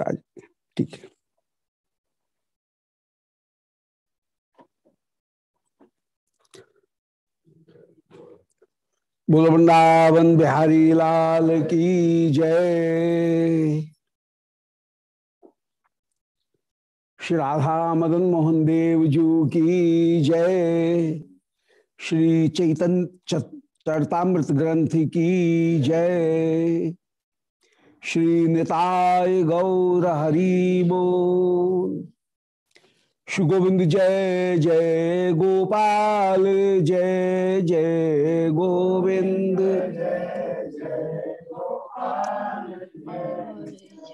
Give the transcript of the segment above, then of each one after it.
आज ठीक है। बोल वृंदावन बिहारी लाल की जय। श्री राधा मदन मोहन देव जू की जय। श्री चैतन्य चरतामृत ग्रंथ की जय। श्री निताय गौर हरि बोल श्री गोविंद जय जय गोपाल, जय जय गोविंद।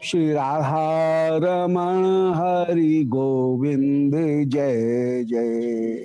श्री राधा रमण हरि गोविंद, जय जय।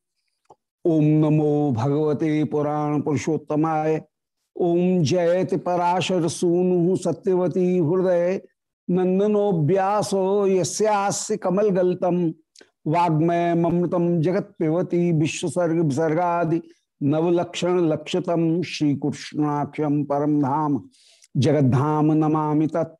ओम नमो भगवते पुराण पुरुषोत्तमाय। ओम जयति पराशर सूनु सत्यवती हृदय। नंदनो व्यासो यस्यास्य कमल गलतम वाग्मय ममृतम जगत पिबती विश्वसर्ग विसर्गादि नवलक्षण लक्षतम श्री कृष्णाक्षम परम धाम। जगद्धाम नमामि तत्।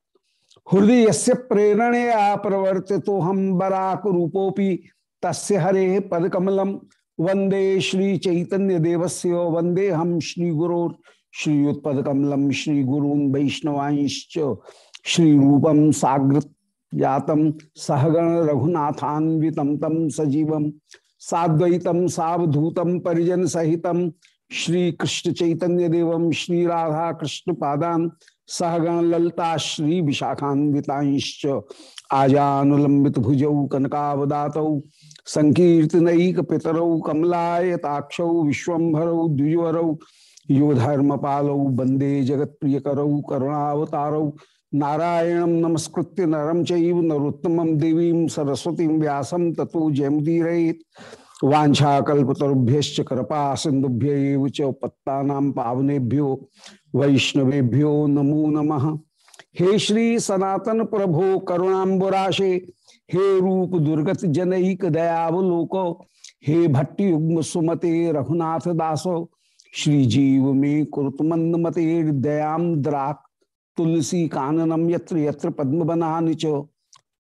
हृदय से प्रेरणया प्रवर्ति तो हम बराक रूपोपि तस्य हरे पदकमलम। वंदे श्री चैतन्य देवस्य वंदे हम श्री गुरु श्रीयुत्पद कमलम श्री गुरून वैष्णवांश्च श्री रूपम साग्र जातम सहगण रघुनाथान्वितम तम सजीवम साद्वैतम सावधूतम परिजन सहितम श्री कृष्ण चैतन्य देवम श्री राधा कृष्ण पादान सहगण ललता श्री विशाखान्विताश्च आजानुलंबित भुजौ कनकावदातौ संकीर्तनैक पितरौ कमलायताक्षौ, विश्वभरौ, द्विजवरौ युधर्म पालौ वंदे जगत प्रिय करौ करुणावतारौ। नारायण नमस्कृत्य नरम चैव नरोत्तम देवी सरस्वती व्यासम ततो जयमुदीरयेत। वाछाकल्पतरुभ्य कृपा सिंधुभ्य पत्ता पावनेभ्यो, वैष्णवेभ्यो नमो नमः। हे श्री सनातन प्रभो करुणाबुराशे हे रूप दुर्गत जनईक दयावलोको हे भट्टी युग्म सुमते रघुनाथ दासो, श्री जीव में कुरुतमंद मते दयाम द्राक, तुलसी काननम यत्र यत्र पद्म बनानि च,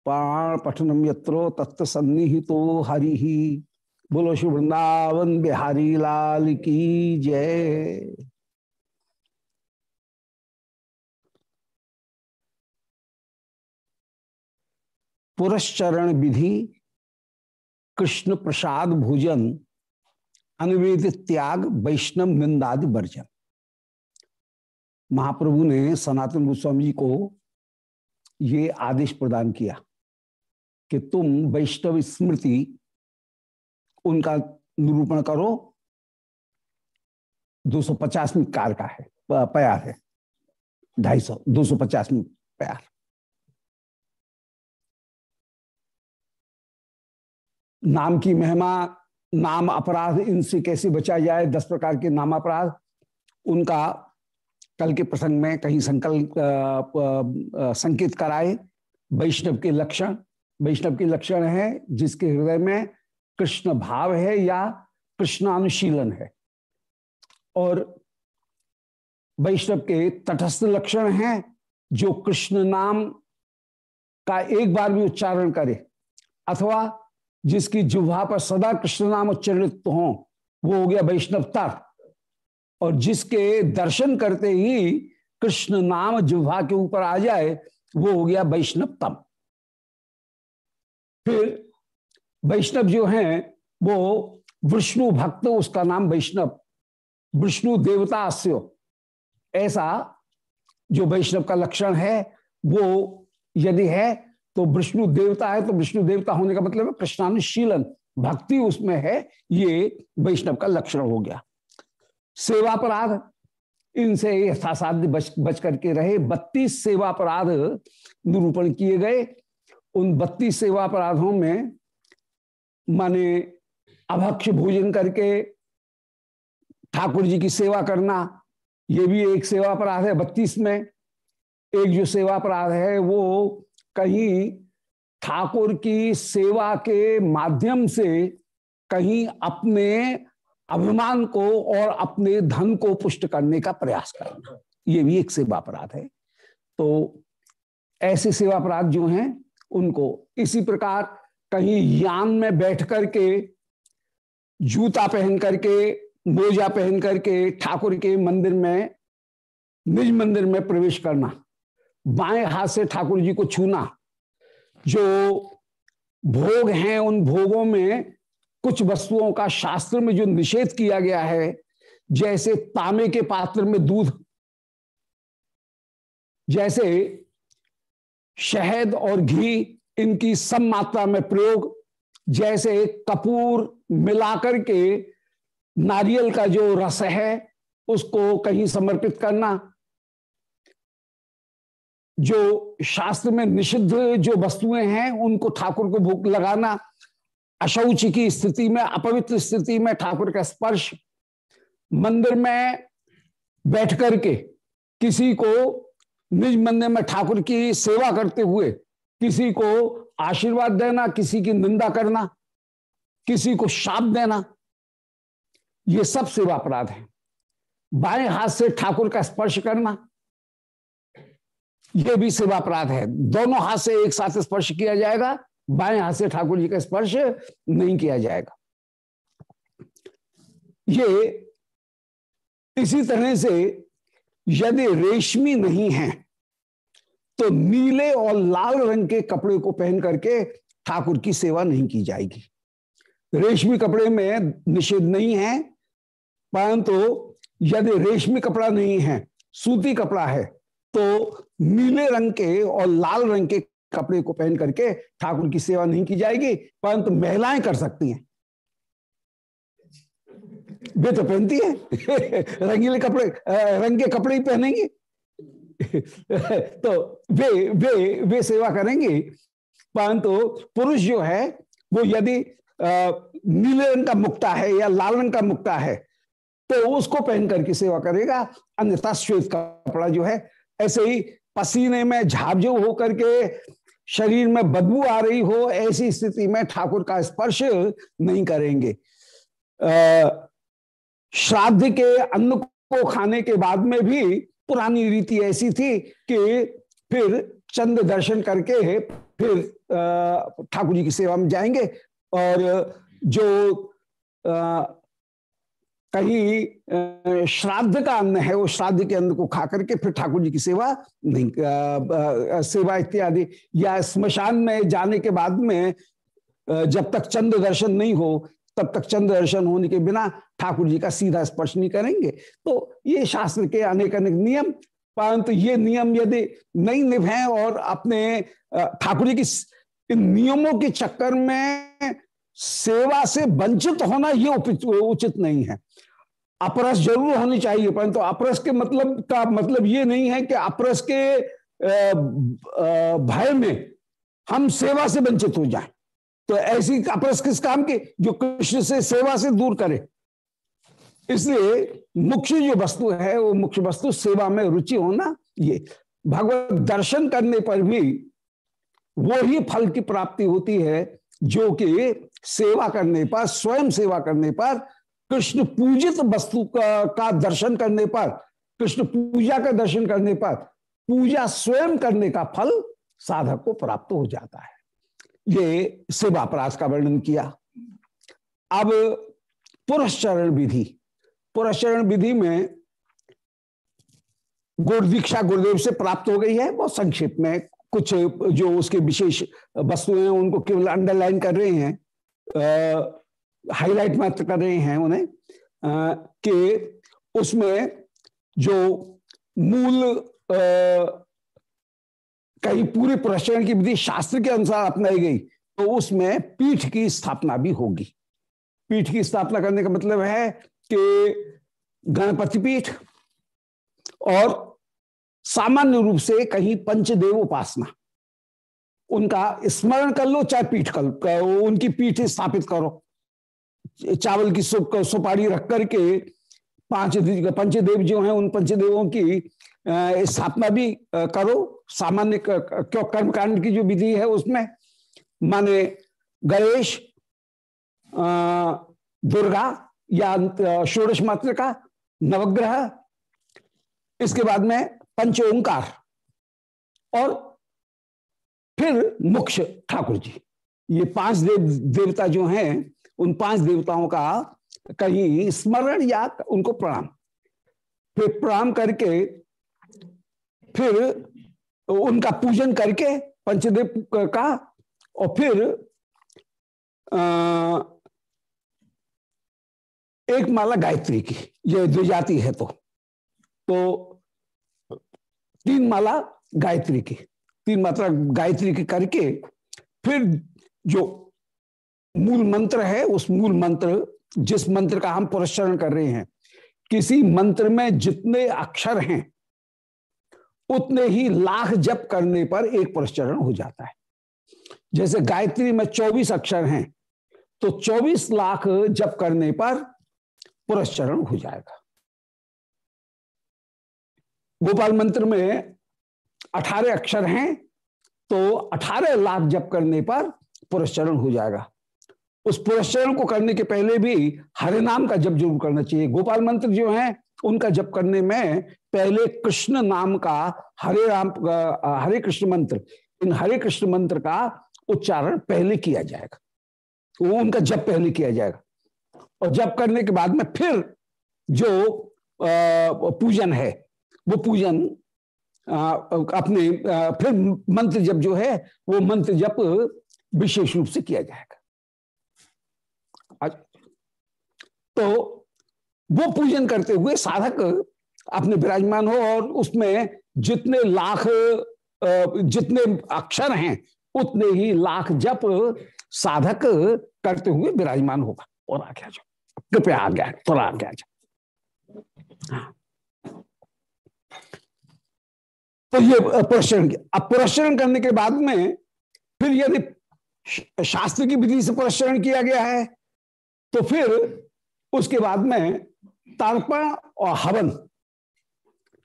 पाण पठनम यत्रो तत्व सन्निहितो हरि। बोलो, श्री वृंदावन बिहारी लाल की जय। पुरस्चरण विधि कृष्ण प्रसाद भोजन अनवेद त्याग वैष्णव निंदादि वर्जन। महाप्रभु ने सनातन गोस्वामी जी को ये आदेश प्रदान किया कि तुम वैष्णव स्मृति उनका निरूपण करो। 250 कार का है प्यार है। ढाई सौ, दो सौ पचास प्यार। नाम की महिमा, नाम अपराध इनसे कैसे बचा जाए, दस प्रकार के नाम अपराध, उनका कल के प्रसंग में कहीं संकल्प संकेत कराए। वैष्णव के लक्षण, वैष्णव के लक्षण है, जिसके हृदय में कृष्ण भाव है या कृष्णानुशीलन है। और वैष्णव के तटस्थ लक्षण हैं, जो कृष्ण नाम का एक बार भी उच्चारण करे, अथवा जिसकी जुहा पर सदा कृष्ण नाम उच्चरित हो, वो हो गया वैष्णवता। और जिसके दर्शन करते ही कृष्ण नाम जुहा के ऊपर आ जाए, वो हो गया वैष्णवतम। फिर वैष्णव जो हैं, वो विष्णु भक्त, उसका नाम वैष्णव, विष्णु देवता अस्य। ऐसा जो वैष्णव का लक्षण है, वो यदि है तो विष्णु देवता है तो विष्णु देवता होने का मतलब है कृष्णानुशीलन भक्ति उसमें है, ये वैष्णव का लक्षण हो गया। सेवापराध, इनसे यथासाध्य बच बच करके रहे। बत्तीस सेवापराध निरूपण किए गए। उन बत्तीस सेवापराधों में माने अभक्ष भोजन करके ठाकुर जी की सेवा करना, ये भी एक सेवा अपराध है। बत्तीस में एक जो सेवा अपराध है, वो कहीं ठाकुर की सेवा के माध्यम से कहीं अपने अभिमान को और अपने धन को पुष्ट करने का प्रयास करना। ये भी एक सेवा अपराध है। तो ऐसे सेवा अपराध जो हैं, उनको इसी प्रकार कहीं यान में बैठ करके, जूता पहन करके, मोजा पहन करके ठाकुर के मंदिर में, निज मंदिर में प्रवेश करना बाएँ हाथ से ठाकुर जी को छूना। जो भोग हैं, उन भोगों में कुछ वस्तुओं का शास्त्र में जो निषेध किया गया है, जैसे तांबे के पात्र में दूध, जैसे शहद और घी, इनकी सम मात्रा में प्रयोग, जैसे कपूर मिलाकर के नारियल का जो रस है, उसको कहीं समर्पित करना जो शास्त्र में निषिद्ध जो वस्तुएँ हैं, उनको ठाकुर को भूख लगाना, अशौच की स्थिति में, अपवित्र स्थिति में ठाकुर का स्पर्श, मंदिर में बैठ करके किसी को निज मंदिर में ठाकुर की सेवा करते हुए, किसी को आशीर्वाद देना, किसी की निंदा करना, किसी को शाप देना, ये सब सेवा अपराध है। बाएँ हाथ से ठाकुर का स्पर्श करना यह भी सेवा अपराध है। दोनों हाथ से एक साथ स्पर्श किया जाएगा, बाएँ हाथ से ठाकुर जी का स्पर्श नहीं किया जाएगा। ये इसी तरह से यदि रेशमी नहीं है तो नीले और लाल रंग के कपड़े को पहन करके ठाकुर की सेवा नहीं की जाएगी। रेशमी कपड़े में निषेध नहीं है, परंतु यदि रेशमी कपड़ा नहीं है, सूती कपड़ा है तो नीले रंग के और लाल रंग के कपड़े को पहन करके ठाकुर की सेवा नहीं की जाएगी, परंतु महिलाएँ कर सकती हैं। वे तो पहनती है। रंगीले कपड़े रंग के कपड़े ही पहनेंगे। तो वे वे वे सेवा करेंगे, परंतु पुरुष जो है, वो यदि नीले रंग का मुक्ता है या लाल रंग का मुक्ता है तो उसको पहन करके सेवा करेगा। अन्यथा श्वेत कपड़ा जो है, ऐसे ही पसीने में झाझू होकर के शरीर में बदबू आ रही हो, ऐसी स्थिति में ठाकुर का स्पर्श नहीं करेंगे। श्राद्ध के अन्न को खाने के बाद में भी पुरानी रीति ऐसी थी कि फिर चंद दर्शन करके फिर ठाकुर जी की सेवा में जाएँगे और जो कहीं श्राद्ध का अन्न है, वो श्राद्ध के अन्न को खा करके फिर ठाकुर जी की सेवा नहीं सेवा इत्यादि। या स्मशान में जाने के बाद में जब तक चंद्र दर्शन नहीं हो, तब तक चंद्र दर्शन होने के बिना ठाकुर जी का सीधा स्पर्श नहीं करेंगे। तो ये शास्त्र के अनेक अनेक नियम, परंतु ये नियम यदि नहीं निभे और अपने ठाकुर जी की इन नियमों के चक्कर में सेवा से वंचित होना ये उचित नहीं है। अपरस ज़रूर होनी चाहिए, परंतु तो अपरस के मतलब का मतलब ये नहीं है कि अपरस के भय में हम सेवा से वंचित हो जाएँ। तो ऐसी अपरस किस काम की? जो कृष्ण से सेवा से दूर करे। इसलिए मुख्य जो वस्तु है, वो मुख्य वस्तु सेवा में रुचि होना ये। भगवत दर्शन करने पर भी वो ही फल की प्राप्ति होती है, जो कि सेवा करने पर स्वयं सेवा करने पर कृष्ण पूजित वस्तु का, का दर्शन करने पर कृष्ण पूजा का दर्शन करने पर पूजा स्वयं करने का फल साधक को प्राप्त हो जाता है। ये सेवा अपराध का वर्णन किया। अब पुरस्चरण विधि। पुरस्चरण विधि में गुरु दीक्षा गुरुदेव से प्राप्त हो गई है। बहुत संक्षिप्त में कुछ जो उसके विशेष वस्तुएँ उनको केवल अंडरलाइन कर रहे हैं। हाईलाइट मात्र कर रहे हैं उन्हें कि उसमें जो मूल कहीं पूरे प्रश्न की विधि शास्त्र के अनुसार अपनाई गई तो उसमें पीठ की स्थापना भी होगी। पीठ की स्थापना करने का मतलब है कि गणपति पीठ और सामान्य रूप से कहीं पंचदेव उपासना। उनका स्मरण कर लो चाहे पीठ कर उनकी पीठ स्थापित करो। चावल की सुप सुपारी रख करके पाँच पंचदेव जो हैं, उन पंचदेवों की स्थापना भी करो। सामान्य क्यों, कर्मकांड की जो विधि है उसमें, माने गणेश दुर्गा या षोडश मात्र का नवग्रह, इसके बाद में पंच ओंकार। और मुख्य ठाकुर जी। ये पाँच देव देवता जो हैं उन पाँच देवताओं का कहीं स्मरण या उनको प्रणाम। फिर प्रणाम करके फिर उनका पूजन करके पंचदेव का और फिर आ, एक माला गायत्री की ये द्विजाति है तो। तो तीन माला गायत्री की। तीन मात्रा गायत्री की करके फिर जो मूल मंत्र है, उस मूल मंत्र, जिस मंत्र का हम पुरस्रण कर रहे हैं, किसी मंत्र में जितने अक्षर हैं, उतने ही लाख जप करने पर एक पुरस्चरण हो जाता है। जैसे गायत्री में 24 अक्षर हैं तो 24 लाख जप करने पर पुरस्चरण हो जाएगा। गोपाल मंत्र में 18 अक्षर हैं तो 18 लाख जप करने पर पुरस्चरण हो जाएगा। उस पुरस्चरण को करने के पहले भी हरे नाम का जप ज़रूर करना चाहिए। गोपाल मंत्र जो है, उनका जप करने में पहले कृष्ण नाम का हरे राम हरे कृष्ण मंत्र, इन हरे कृष्ण मंत्र का उच्चारण पहले किया जाएगा। वो उनका जप पहले किया जाएगा। और जप करने के बाद में फिर जो पूजन है, वो पूजन अपने फिर मंत्र जप जो है, वो मंत्र जप विशेष रूप से किया जाएगा। तो वो पूजन करते हुए साधक अपने विराजमान हो और उसमें जितने लाख जितने अक्षर हैं, उतने ही लाख जप साधक करते हुए विराजमान होगा। और आ गया जो कृपया आ गया थोड़ा आ गया जो हाँ। तो ये पुरस्रण अब पुरस्रण करने के बाद में फिर यदि शास्त्र की विधि से पुरस्रण किया गया है तो फिर उसके बाद में तर्पण और हवन।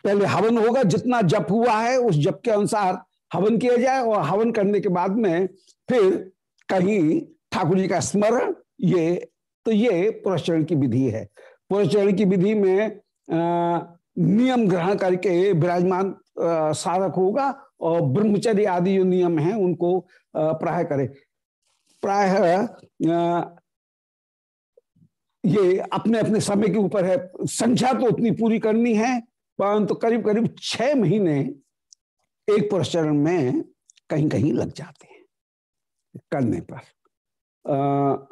पहले हवन होगा, जितना जप हुआ है, उस जप के अनुसार हवन किया जाए और हवन करने के बाद में फिर कहीं ठाकुर जी का स्मरण, ये तो ये पुरस्चरण की विधि है। पुरस्चरण की विधि में नियम ग्रहण करके विराजमान साधक होगा और ब्रह्मचर्य आदि जो नियम हैं उनको प्राय करे। प्राय ये अपने अपने समय के ऊपर है। संख्या तो उतनी पूरी करनी है, परंतु तो करीब करीब छह महीने एक पुरस्चरण में कहीं कहीं लग जाते हैं करने पर। अः,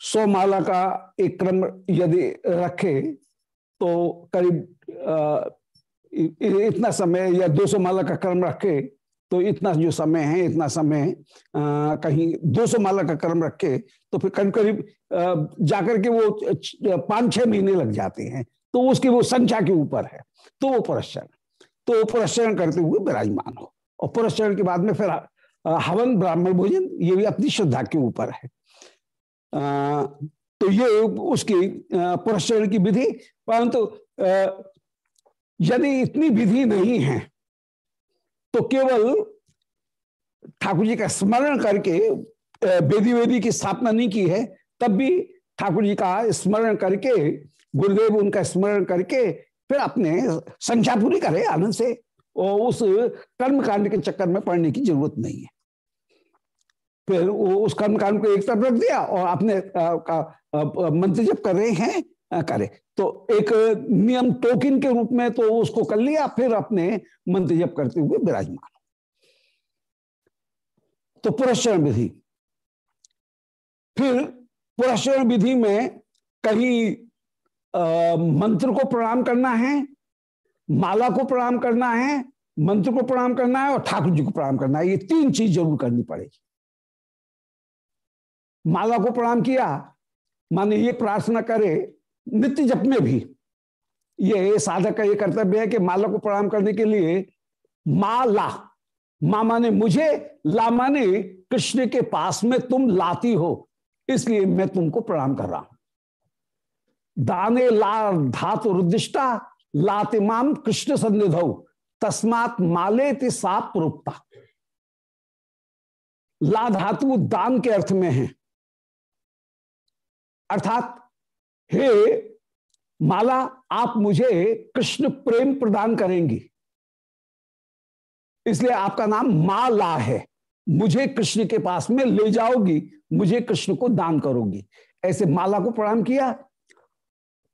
सौ माला का एक क्रम यदि रखे तो करीब इतना समय या दो सौ माला का क्रम रखे तो इतना जो समय है इतना समय आ, कहीं 200 माला का क्रम रखे तो फिर करीब करीब जाकर के वो पाँच छह महीने लग जाते हैं। तो उसकी वो संख्या के ऊपर है। तो वो पुरस्चरण तो वो करते हुए विराजमान हो। और पुरस्चरण के बाद में फिर हवन ब्राह्मण भोजन ये भी अपनी श्रद्धा के ऊपर है। तो ये उसकी पुरस्चरण की विधि, परंतु यदि इतनी विधि नहीं है तो केवल ठाकुर जी का स्मरण करके वेदी वेदी की स्थापना नहीं की है, तब भी ठाकुर जी का स्मरण करके, गुरुदेव उनका स्मरण करके, फिर अपने संख्या पूरी करे आनंद से, और उस कर्म कांड के चक्कर में पड़ने की ज़रूरत नहीं है। फिर उस कर्म कांड को एक तरफ़ रख दिया और अपने मंत्र जब कर रहे हैं करे। तो एक नियम टोकिन के रूप में तो उसको कर लिया, फिर अपने मंत्र जप करते हुए विराजमान। तो पुरस्रण विधि। फिर पुरस्रण विधि में कहीं मंत्र को प्रणाम करना है, माला को प्रणाम करना है, मंत्र को प्रणाम करना है और ठाकुर जी को प्रणाम करना है। ये तीन चीज़ ज़रूर करनी पड़ेगी। माला को प्रणाम किया माने ये प्रार्थना करे, नित्य जप में भी। ये साधक का ये कर्तव्य है कि माला को प्रणाम करने के लिए माला, मा माने मुझे, ला माने कृष्ण के पास में तुम लाती हो, इसलिए मैं तुमको प्रणाम कर रहा हूँ। दाने ला धातु रुदिष्टा लातिमाम कृष्ण सन्निध, तस्मात माले ति साप प्रोक्ता ला धातु दान के अर्थ में है। अर्थात, हे माला, आप मुझे कृष्ण प्रेम प्रदान करेंगी। इसलिए आपका नाम माला है। मुझे कृष्ण के पास में ले जाओगी, मुझे कृष्ण को दान करोगी। ऐसे माला को प्रणाम किया।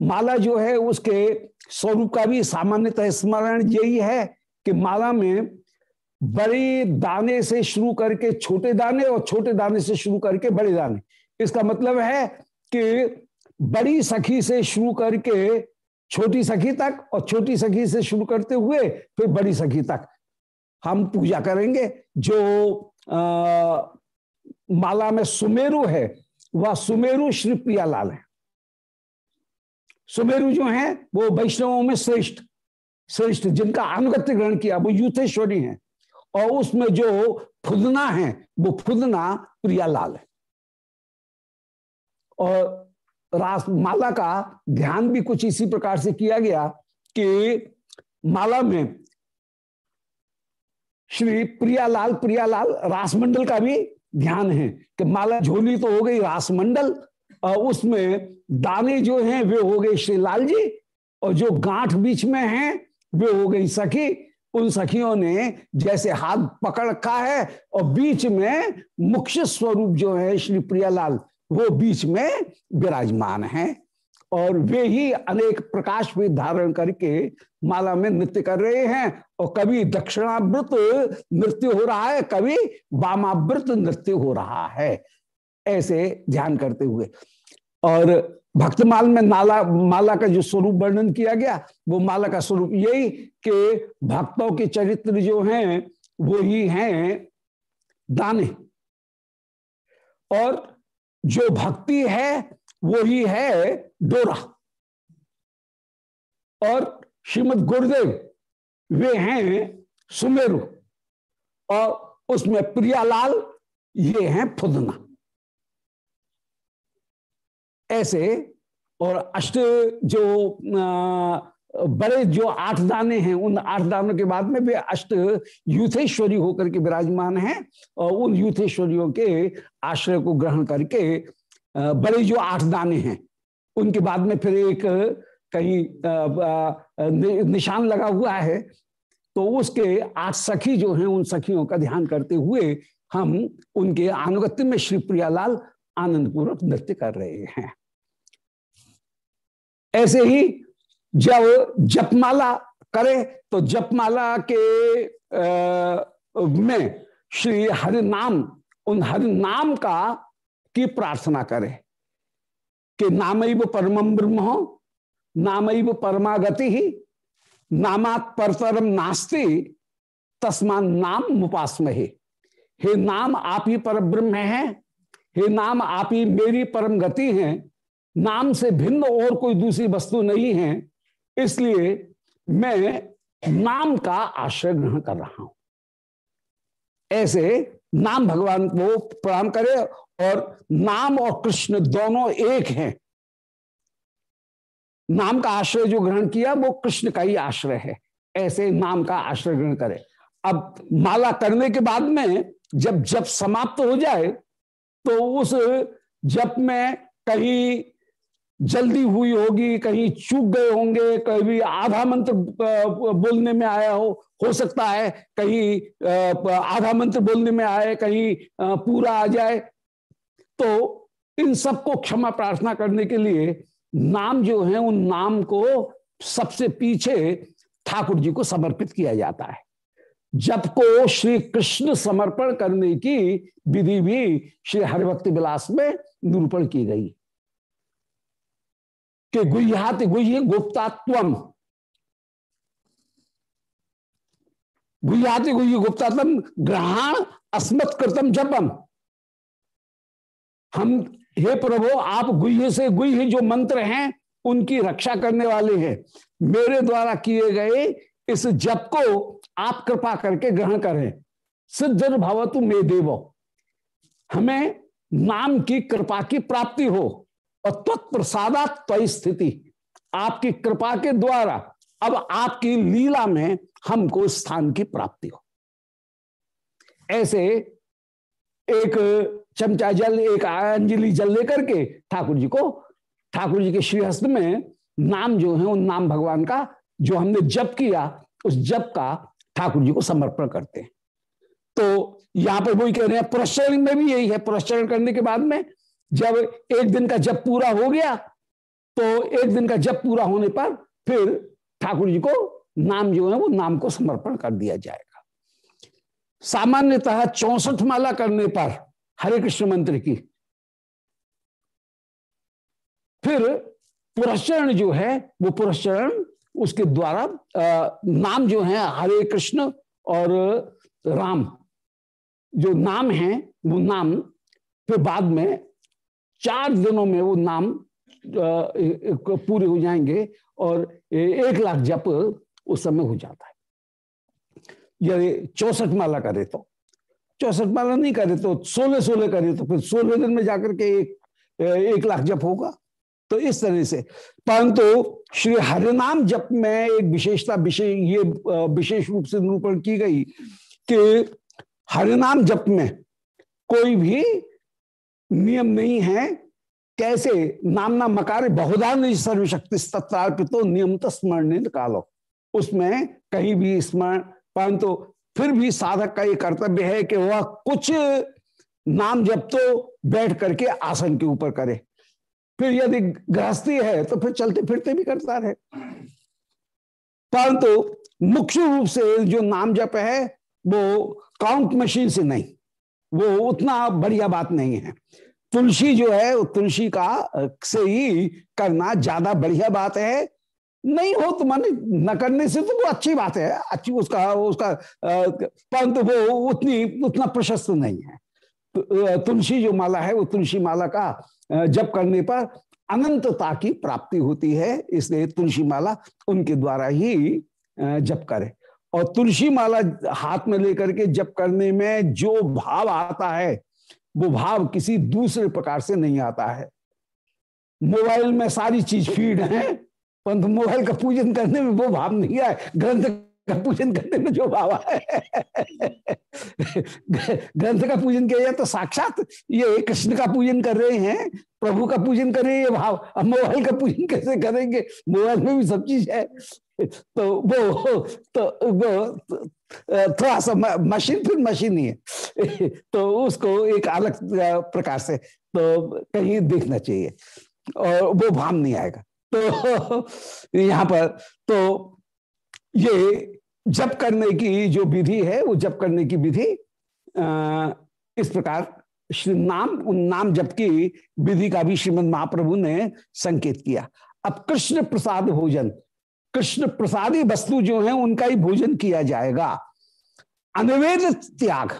माला जो है, उसके स्वरूप का भी सामान्यतः स्मरण यही है कि माला में बड़े दाने से शुरू करके छोटे दाने और छोटे दाने से शुरू करके बड़े दाने। इसका मतलब है कि बड़ी सखी से शुरू करके छोटी सखी तक और छोटी सखी से शुरू करते हुए फिर बड़ी सखी तक। हम पूजा करेंगे। जो आ, माला में सुमेरु है वह सुमेरु श्री प्रियालाल है। सुमेरु जो है वो वैष्णवों में श्रेष्ठ श्रेष्ठ जिनका अनुगत्य ग्रहण किया वो यूथेश्वरी है। और उसमें जो फुदना है वो फुदना प्रियालाल है। और रास, माला का ध्यान भी कुछ इसी प्रकार से किया गया कि माला में श्री प्रियालाल प्रियालाल रासमंडल का भी ध्यान है कि माला झोली तो हो गई रासमंडल, और उसमें दाने जो हैं, वे हो गए श्री लाल जी और जो गांठ बीच में हैं, वे हो गई सखी। उन सखियों ने जैसे हाथ पकड़ रखा है, और बीच में मुख्य स्वरूप जो है श्री प्रियालाल वो बीच में विराजमान है और वे ही अनेक प्रकाश भी धारण करके माला में नृत्य कर रहे हैं। और कभी दक्षिणावृत नृत्य हो रहा है, कभी वामावृत नृत्य हो रहा है। ऐसे ध्यान करते हुए। और भक्तमाल में नाला, माला का जो स्वरूप वर्णन किया गया, वो माला का स्वरूप यही कि भक्तों के चरित्र जो हैं, वो ही हैं दाने। और जो भक्ति है वो ही है डोरा। और श्रीमद गुरुदेव, वे हैं सुमेरु, और उसमें प्रियालाल, ये हैं फुदना। ऐसे, और अष्ट जो बड़े जो आठ दाने हैं, उन आठ दानों के बाद में वे अष्ट यूथेश्वरी होकर के विराजमान हैं और उन यूथेश्वरियों के आश्रय को ग्रहण करके बड़े जो आठ दाने हैं, उनके बाद में फिर एक कहीं निशान लगा हुआ है। तो उसके आठ सखी जो हैं, उन सखियों का ध्यान करते हुए हम उनके अनुगत्य में श्री प्रियालाल आनंद पूर्वक नृत्य कर रहे हैं। ऐसे ही जब जपमाला करे तो जपमाला के आ, में श्री हरि नाम उन हरि नाम का की प्रार्थना करे। कि नाम परम ब्रह्म हो नाम परमागति ही नामात परतरम नास्ति तस्मान नाम मुपासम हे नाम आप ही पर ब्रह्म है हे नाम आप ही मेरी परम गति है नाम से भिन्न और कोई दूसरी वस्तु नहीं है इसलिए मैं नाम का आश्रय ग्रहण कर रहा हूँ। ऐसे नाम भगवान को प्रणाम करे और नाम और कृष्ण दोनों एक हैं। नाम का आश्रय जो ग्रहण किया, वो कृष्ण का ही आश्रय है। ऐसे नाम का आश्रय ग्रहण करे। अब माला करने के बाद में जब जब समाप्त हो जाए तो उस जप में कहीं जल्दी हुई होगी, कहीं चूक गए होंगे कभी आधा मंत्र बोलने में आया हो हो सकता है, कहीं आधा मंत्र बोलने में आए, कहीं पूरा आ जाए। तो इन सबको क्षमा प्रार्थना करने के लिए नाम जो है, उन नाम को सबसे पीछे ठाकुर जी को समर्पित किया जाता है। जब को श्री कृष्ण समर्पण करने की विधि भी श्री हरिभक्ति विलास में निरूपण की गई। कि गुह्यात गुह्य गुप्तात्वम। गुह्याति गुह्य गुप्तात्म ग्रहण अस्मत् कृतम जपम। हम, हे प्रभु, आप गुह्य से गुह्य जो मंत्र हैं, उनकी रक्षा करने वाले हैं। मेरे द्वारा किए गए इस जप को आप कृपा करके ग्रहण करें। सिद्ध भवतु मे देवो। हमें नाम की कृपा की प्राप्ति हो। और तत्प्रसादा स्थिति। आपकी कृपा के द्वारा अब आपकी लीला में हमको स्थान की प्राप्ति हो। ऐसे एक चमचा जल, एक अंजलि जल लेकर के ठाकुर जी को, ठाकुर जी के श्रीहस्त में नाम जो है, उन नाम भगवान का जो हमने जप किया, उस जप का ठाकुर जी को समर्पण करते हैं। तो यहाँ पर वही कह रहे हैं पुरस्चरण में भी यही है। पुरस्चरण करने के बाद में जब एक दिन का जब पूरा हो गया तो एक दिन का जब पूरा होने पर फिर ठाकुर जी को नाम जो है वो नाम को समर्पण कर दिया जाएगा। सामान्यतः चौसठ माला करने पर हरे कृष्ण मंत्र की फिर पुरस्चरण जो है, वो पुरस्चरण उसके द्वारा नाम जो है हरे कृष्ण और राम, जो नाम है, वो नाम फिर बाद में चार दिनों में वो नाम पूरे हो जाएँगे और एक लाख जप उस समय हो जाता है। यदि चौसठ माला करे तो चौसठ माला नहीं करे तो सोलह सोलह करे तो फिर सोलह दिन में जाकर के एक एक लाख जप होगा। तो इस तरह से, परंतु श्री हरिनाम जप में एक विशेषता विशेष ये विशेष रूप से निरूपण की गई कि हरिनाम जप में कोई भी नियम नहीं है। कैसे? नामना मकार, बहुधा नहीं सर्वशक्ति तत्तार्पितो नियम तो स्मरण निकालो उसमें कहीं भी स्मरण, परंतु तो फिर भी साधक का ये कर्तव्य है कि वह कुछ नाम जब तो बैठ करके आसन के ऊपर करे। फिर यदि गृहस्थी है तो फिर चलते फिरते भी करता रहे। परंतु तो मुख्य रूप से जो नाम जप है, वो काउंट मशीन से नहीं। वो उतना बढ़िया बात नहीं है। तुलसी जो है, तुलसी का से ही करना ज़्यादा बढ़िया बात है। नहीं हो तो मान न करने से तो वो अच्छी बात है। अच्छी उसका उसका परंतु वो उतनी, उतना प्रशस्त नहीं है। तुलसी जो माला है, वो तुलसी माला का जप करने पर अनंतता की प्राप्ति होती है। इसलिए तुलसी माला उनके द्वारा ही जप करे। और तुलसी माला हाथ में लेकर के जप करने में जो भाव आता है, वो भाव किसी दूसरे प्रकार से नहीं आता है। मोबाइल में सारी चीज़ फ़ीड है, परंतु मोबाइल का पूजन करने में वो भाव नहीं आए ग्रंथ का पूजन करने में जो भाव है। ग्रंथ का पूजन किया जाए तो साक्षात ये कृष्ण का पूजन कर रहे हैं, प्रभु का पूजन कर रहे हैं ये भाव। अब मोबाइल का पूजन कैसे करेंगे? मोबाइल में भी सब चीज़ है। तो वो तो वो थोड़ा सा मशीन, फिर मशीन ही है। तो उसको एक अलग प्रकार से तो कहीं देखना चाहिए और वो भाव नहीं आएगा। तो यहाँ पर तो ये जप करने की जो विधि है, वो जप करने की विधि इस प्रकार श्री नाम, उन नाम जप की विधि का भी श्रीमद महाप्रभु ने संकेत किया। अब कृष्ण प्रसाद भोजन कृष्ण प्रसादी वस्तु जो है, उनका ही भोजन किया जाएगा। अनिवेद त्याग।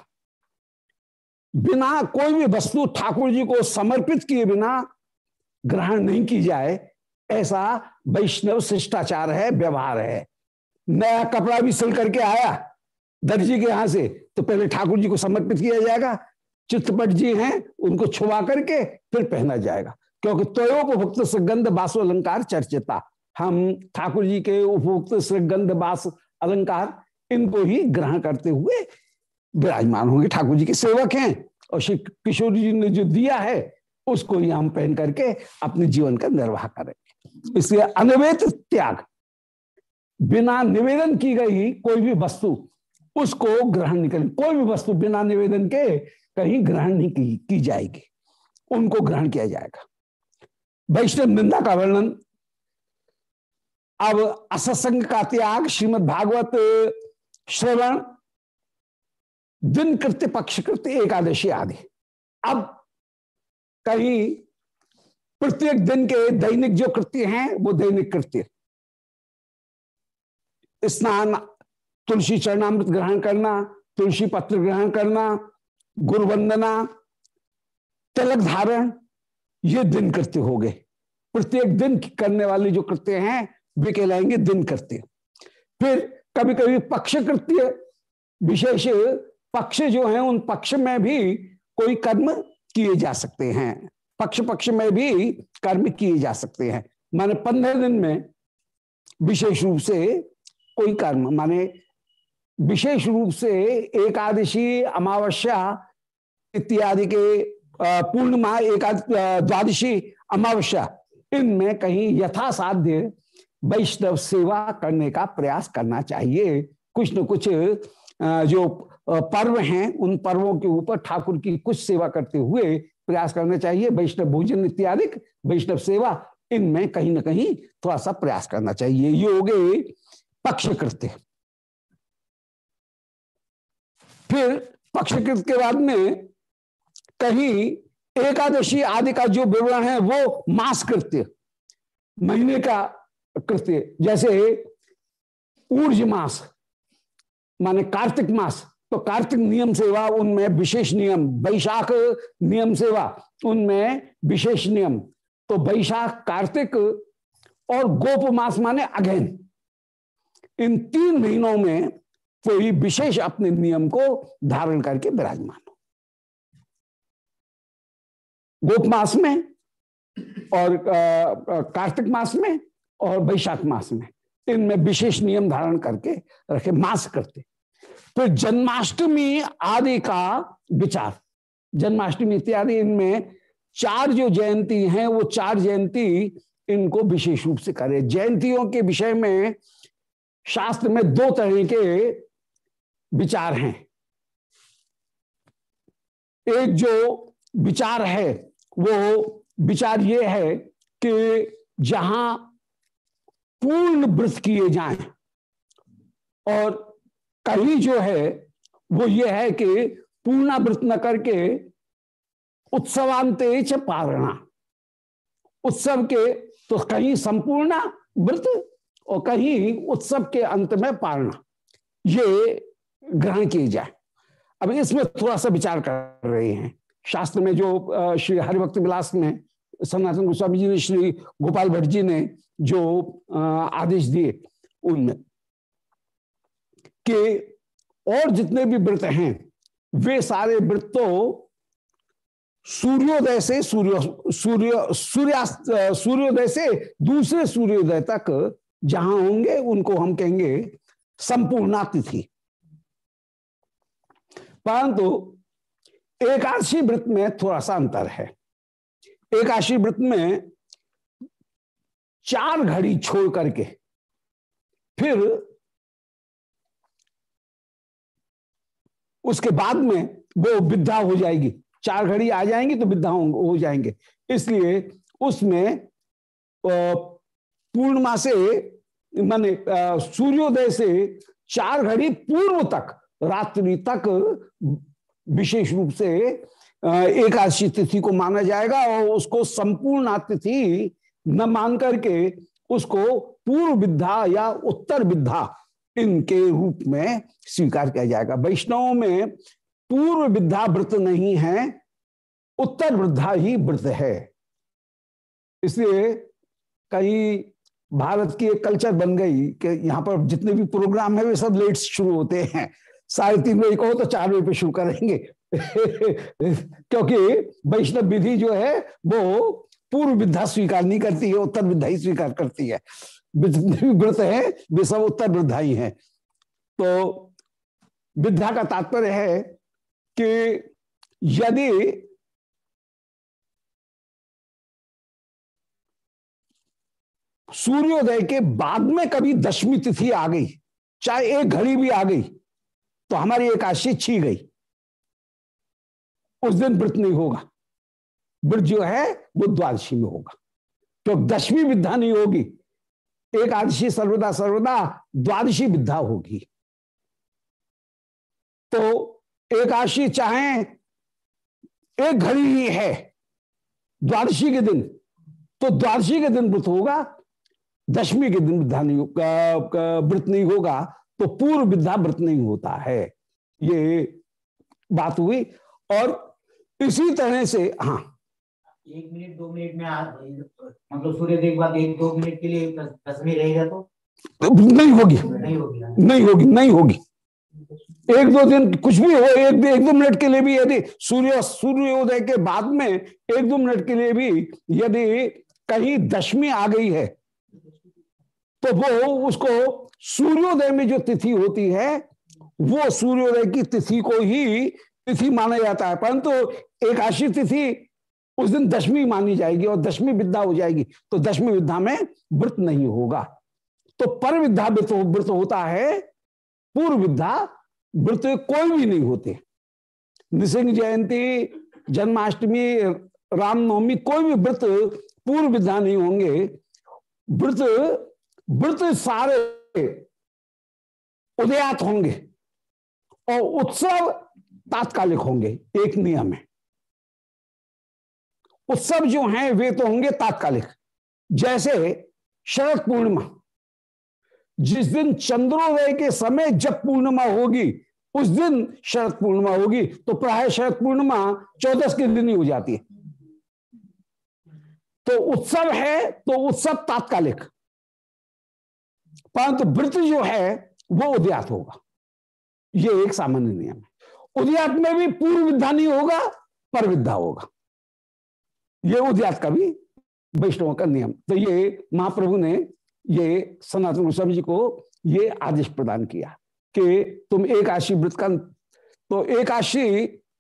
बिना कोई भी वस्तु ठाकुर जी को समर्पित किए बिना ग्रहण नहीं की जाए, ऐसा वैष्णव शिष्टाचार है, व्यवहार है। नया कपड़ा भी सिल करके आया, दर्जी के यहाँ से तो पहले ठाकुर जी को समर्पित किया जाएगा। चित्रपट जी हैं, उनको छुआ करके फिर पहना जाएगा, क्योंकि तयोपभुक्त सुगंध बासो अलंकार चर्चिता। हम ठाकुर जी के उपभोक्त सुगंध बास अलंकार इनको ही ग्रहण करते हुए विराजमान होंगे। ठाकुर जी के सेवक हैं और श्री किशोर जी ने जो दिया है उसको ही हम पहन करके अपने जीवन का निर्वाह करेंगे। इसलिए अनवेद त्याग बिना निवेदन की गई कोई भी वस्तु उसको ग्रहण नहीं करें कोई भी वस्तु बिना निवेदन के कहीं ग्रहण नहीं की, की जाएगी। उनको ग्रहण किया जाएगा। वैष्णव निंदा का वर्णन अब असत्संग का त्याग श्रीमद भागवत श्रवण, दिन कृत्य, पक्ष कृत्य, एकादशी आदि। अब कहीं प्रत्येक दिन के दैनिक जो कृत्य हैं, वो दैनिक कृत्य। स्नान, तुलसी चरणामृत ग्रहण करना, तुलसी पत्र ग्रहण करना गुरु वंदना तिलक धारण, ये दिन कृत्य हो गए। प्रत्येक दिन करने वाले जो कृत्य हैं वे कहलाएँगे दिन कृत्य फिर कभी कभी पक्ष कृत्य विशेष पक्ष जो है, उन पक्ष में भी कोई कर्म किए जा सकते हैं। पक्ष पक्ष में भी कर्म किए जा सकते हैं। माने पंद्रह दिन में विशेष रूप से कोई कर्म, माने विशेष रूप से एकादशी, अमावस्या इत्यादि के पूर्णिमा एका द्वादशी, अमावस्या, इनमें कहीं यथासाध्य वैष्णव सेवा करने का प्रयास करना चाहिए। कुछ न कुछ जो पर्व हैं, उन पर्वों के ऊपर ठाकुर की कुछ सेवा करते हुए प्रयास करना चाहिए। वैष्णव भोजन इत्यादि वैष्णव सेवा, इनमें कहीं ना कहीं थोड़ा सा प्रयास करना चाहिए। ये हो पक्ष कृत्य फिर पक्षकृत के बाद में कहीं एकादशी आदि का जो विवरण है, वो मास कृत्य महीने का कृत्य जैसे ऊर्ज मास, माने कार्तिक मास तो कार्तिक नियम सेवा, उनमें विशेष नियम, वैशाख नियम सेवा, उनमें विशेष नियम। तो वैशाख, कार्तिक और गोप मास माने अगेन इन तीन महीनों में कोई विशेष अपने नियम को धारण करके विराजमान हो। गोप मास में और कार्तिक मास में और वैशाख मास में। इनमें विशेष नियम धारण करके रखे, मास करते। फिर जन्माष्टमी आदि का विचार। जन्माष्टमी इत्यादि इनमें चार जो जयंती हैं, वो चार जयंती इनको विशेष रूप से करे। जयंतियों के विषय में शास्त्र में दो तरह के विचार हैं। एक जो विचार है, वो विचार ये है कि जहाँ पूर्ण व्रत किए जाएँ। और कहीं जो है, वो ये है कि पूर्णा व्रत न करके उत्सवांत पारणा। उत्सव के तो कहीं संपूर्ण व्रत और कहीं उत्सव के अंत में पारणा। ये ग्रहण की जाए। अब इसमें थोड़ा सा विचार कर रहे हैं। शास्त्र में जो श्री हरिभक्त विलास में सनातन गोस्वामी जी ने श्री गोपाल भट्ट जी ने जो आदेश दिए उनमें कि और जितने भी व्रत हैं, वे सारे व्रत तो सूर्योदय से सूर्य सूर्य, सूर्यास्त, सूर्योदय से दूसरे सूर्योदय तक जहाँ होंगे, उनको हम कहेंगे संपूर्णा तिथि परंतु एकादशी व्रत में थोड़ा सा अंतर है। एकादशी व्रत में चार घड़ी छोड़ करके फिर उसके बाद में वो विद्या हो जाएगी। चार घड़ी आ जाएँगी तो विद्या हो जाएँगे। इसलिए उसमें पूर्णिमा से, माने सूर्योदय से चार घड़ी पूर्व तक, रात्रि तक, विशेष रूप से एकादशी तिथि को माना जाएगा और उसको संपूर्ण तिथि न मान करके उसको पूर्व विद्या या उत्तर विद्या इनके रूप में स्वीकार किया जाएगा। वैष्णव में पूर्व विद्या व्रत नहीं है, उत्तर वृद्धा ही व्रत है। इसलिए कहीं भारत की एक कल्चर बन गई कि यहाँ पर जितने भी प्रोग्राम है, वे सब लेट शुरू होते हैं। साढ़े तीन बजे कहो तो चार बजे पे शुरू करेंगे। क्योंकि वैष्णव विधि जो है, वो पूर्व विद्या स्वीकार नहीं करती है, उत्तर विद्या ही स्वीकार करती है। व्रत है वे सब उत्तर वृद्धा ही है। तो विद्या का तात्पर्य है कि यदि सूर्योदय के बाद में कभी दशमी तिथि आ गई, चाहे एक घड़ी भी आ गई तो हमारी एकादशी छी गई। उस दिन व्रत नहीं होगा। व्रत जो है, वो द्वादशी में होगा। तो दशमी विद्या नहीं होगी। एकादशी सर्वदा सर्वदा द्वादशी विद्या होगी। तो एकादशी चाहे, एक घड़ी ही है द्वादशी के दिन तो द्वादशी के दिन व्रत होगा। दशमी के दिन वृद्धा नहीं व्रत नहीं होगा तो पूर्व विद्या व्रत नहीं होता है। ये बात हुई। और इसी तरह से हाँ। एक मिनट दो मिनट में मतलब सूर्य देख बाद एक दो मिनट के लिए दसवीं रहेगा तो? नहीं होगी। नहीं होगी नहीं होगी नहीं होगी। एक दो दिन कुछ भी हो एक एक दो मिनट के लिए भी यदि सूर्य सूर्योदय के बाद में एक दो मिनट के लिए भी यदि कहीं दशमी आ गई है तो वो उसको सूर्योदय में जो तिथि होती है वो सूर्योदय की तिथि को ही तिथि माना जाता है। परंतु एकाशी तिथि उस दिन दशमी मानी जाएगी और दशमी विद्या हो जाएगी तो दशमी विद्या में व्रत नहीं होगा। तो पर विद्या व्रत होता है, पूर्व विद्या व्रत कोई भी नहीं होते। नृसिंह जयंती, जन्माष्टमी, रामनवमी कोई भी व्रत पूर्व विद्या नहीं होंगे। व्रत व्रत सारे उदयात होंगे और उत्सव तात्कालिक होंगे, एक नियम है। उत्सव जो हैं, वे तो होंगे तात्कालिक। जैसे शरद पूर्णिमा, जिस दिन चंद्रोदय के समय जब पूर्णिमा होगी, उस दिन शरद पूर्णिमा होगी। तो प्राय शरद पूर्णिमा चौदस के दिन ही हो जाती है। तो उत्सव है तो उत्सव तात्कालिक। परंतु व्रत जो है, वो उद्यात होगा। ये एक सामान्य नियम है। उद्यात में भी पूर्व विद्या नहीं होगा पर विद्या होगा। ये उद्यात का भी वैष्णव का नियम। तो ये महाप्रभु ने ये सनातन गोस्वामी जी को ये आदेश प्रदान किया कि तुम एक आशी व्रत का तो एक आशी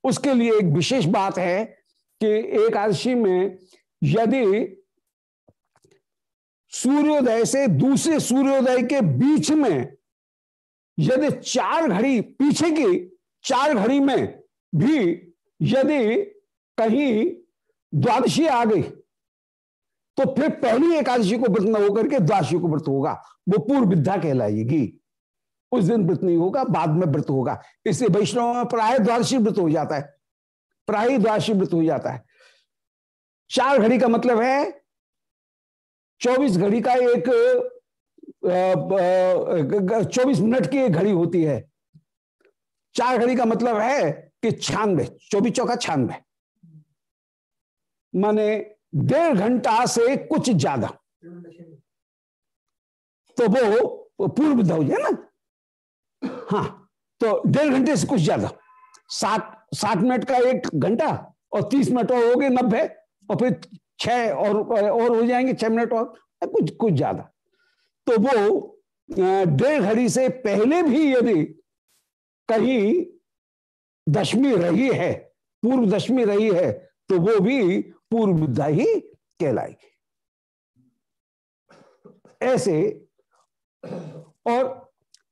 उसके लिए एक विशेष बात है कि एक आशी में यदि सूर्योदय से दूसरे सूर्योदय के बीच में यदि चार घड़ी पीछे की चार घड़ी में भी यदि कहीं द्वादशी आ गई। तो फिर पहली एकादशी को व्रत न होकर के द्वादशी को व्रत होगा। वो पूर्व विद्या कहलाएगी। उस दिन व्रत नहीं होगा, बाद में व्रत होगा। इसलिए वैष्णव में प्राय द्वादशी व्रत हो जाता है। प्राय द्वादशी व्रत हो जाता है। चार घड़ी का मतलब है, चौबीस घड़ी का एक चौबीस मिनट की एक घड़ी होती है। चार घड़ी का मतलब है कि छानबे, चौबीस चौका छानबे। माने डेढ़ घंटा से कुछ ज़्यादा। तो वो पूर्व हो जाए ना? हाँ तो डेढ़ घंटे से कुछ ज़्यादा। सात सात मिनट का एक घंटा और तीस मिनट और हो गए नब्बे, और फिर छह और और हो जाएँगे छह मिनट और कुछ कुछ ज़्यादा। तो वो डेढ़ घड़ी से पहले भी यदि कहीं दशमी रही है, पूर्व दशमी रही है तो वो भी पूर्व विद्या ही कहलाएगी। ऐसे, और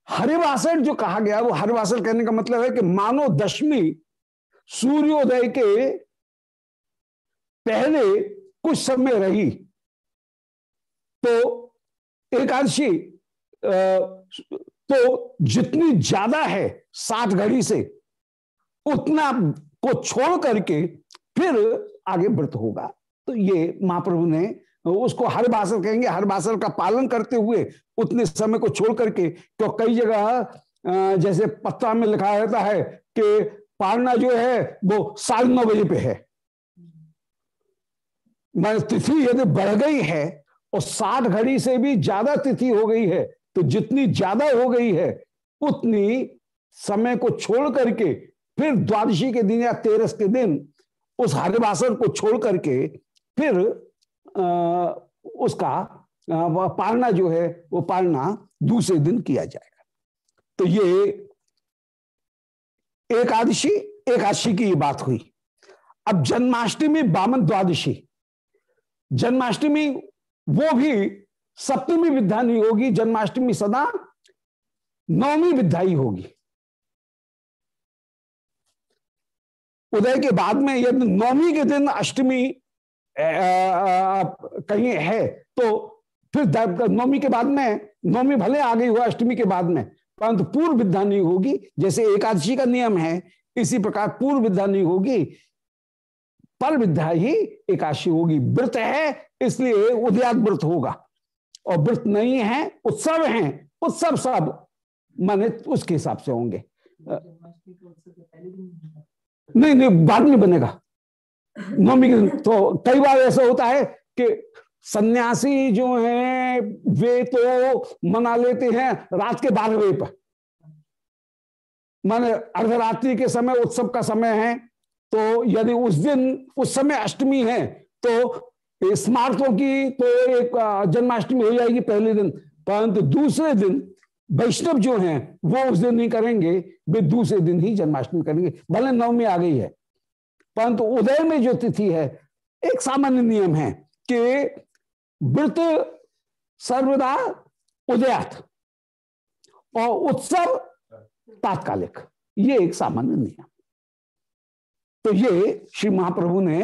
हरिवासन जो कहा गया, वो हरिवासन कहने का मतलब है कि मानो दशमी सूर्योदय के पहले कुछ समय रही। तो एकादशी तो जितनी ज़्यादा है सात घड़ी से, उतना को छोड़ करके फिर आगे व्रत होगा। तो ये महाप्रभु ने उसको हर बासल कहेंगे, हर बासल का पालन करते हुए उतने समय को छोड़ करके तो कई जगह जैसे पत्रा में लिखा रहता है कि पालना जो है, वो साढ़े नौ बजे पे है। मैं तिथि यदि बढ़ गई है और साठ घड़ी से भी ज़्यादा तिथि हो गई है तो जितनी ज़्यादा हो गई है, उतनी समय को छोड़ करके फिर द्वादशी के दिन या तेरस के दिन उस हरिवासन को छोड़ करके फिर उसका पालना जो है, वो पालना दूसरे दिन किया जाएगा। तो ये एकादशी एकादशी की ये बात हुई। अब जन्माष्टमी, बामन द्वादशी। जन्माष्टमी, वो भी सप्तमी विद्या नहीं होगी, जन्माष्टमी सदा नवमी विद्या ही होगी। उदय के बाद में यदि नौमी के दिन अष्टमी कहीं है तो फिर नौमी के बाद में, नौमी भले आ गई हो अष्टमी के बाद में, परंतु पूर्व विद्या नहीं होगी, जैसे एकादशी का नियम है, इसी प्रकार पूर्व विद्या नहीं होगी, पर विद्या ही एकादशी होगी। व्रत है, इसलिए उदयात व्रत होगा। और व्रत नहीं है, उत्सव है, उत्सव सब, माने उसके हिसाब से होंगे। नहीं नहीं बाद में बनेगा। नवमी के दिन। तो कई बार ऐसा होता है कि सन्यासी जो हैं वे तो मना लेते हैं रात के बारह बजे पर। माने अर्धरात्रि के समय उत्सव का समय है तो यदि उस दिन उस समय अष्टमी है तो स्मारकों की तो एक जन्माष्टमी हो जाएगी पहले दिन परंतु दूसरे दिन वैष्णव जो हैं, वो उस दिन नहीं करेंगे, वे दूसरे दिन ही जन्माष्टमी करेंगे। भले नवमी आ गई है, परंतु उदय में जो तिथि है, एक सामान्य नियम है कि व्रत सर्वदा उदयात और उत्सव तात्कालिक। ये एक सामान्य नियम। तो ये श्री महाप्रभु ने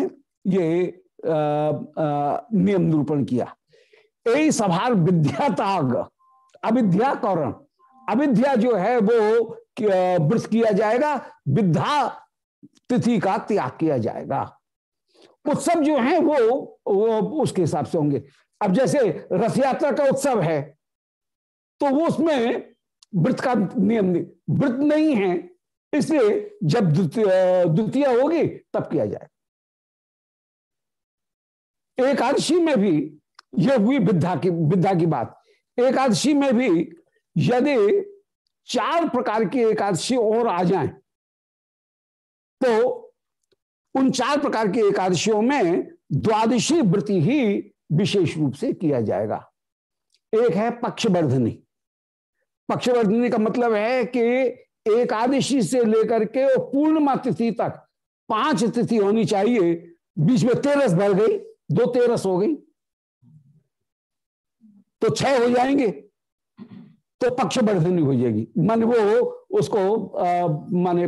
ये नियम निरूपण किया। यही सभार विद्या ताग अविद्या कौरण अविद्या जो है वो व्रत किया जाएगा विद्या तिथि का त्याग किया जाएगा। उत्सव जो है वो, वो उसके हिसाब से होंगे। अब जैसे रथ यात्रा का उत्सव है तो वो उसमें व्रत का नियम नहीं व्रत नहीं है। इसलिए जब द्वितीय होगी तब किया जाए। एकादशी में भी यह हुई विद्या की विद्या की बात। एकादशी में भी यदि चार प्रकार की एकादशी और आ जाए तो उन चार प्रकार की एकादशियों में द्वादशी व्रति ही विशेष रूप से किया जाएगा। एक है पक्षवर्धनी। पक्षवर्धनी का मतलब है कि एकादशी से लेकर के पूर्णिमा तिथि तक पाँच तिथि होनी चाहिए। बीच में तेरस भर गई, दो तेरस हो गई तो छह हो जाएँगे। तो पक्ष वर्धनी हो जाएगी। मन वो उसको माने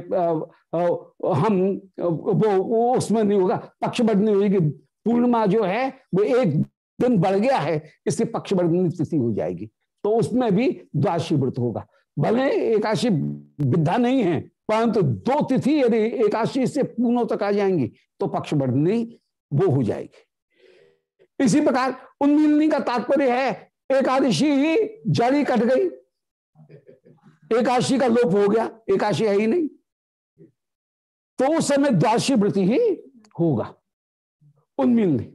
हम वो, उसमें नहीं होगा पक्ष वर्धनी होगी पूर्णिमा जो है वो एक दिन बढ़ गया है इससे पक्ष वर्धनी तिथि हो जाएगी। तो उसमें भी द्वाशी व्रत होगा। भले एकाशी विद्या नहीं है परंतु दो तिथि यदि एकाशी से पूर्णों तक आ जाएँगी तो पक्ष वर्धनी वो हो जाएगी। इसी प्रकार उन्मिलनी का तात्पर्य है एकादशी ही जड़ी कट गई। एकादशी का लोप हो गया, एकादशी है ही नहीं। तो उस समय द्वादशी वृत्ति ही होगा, उन्मिलनी।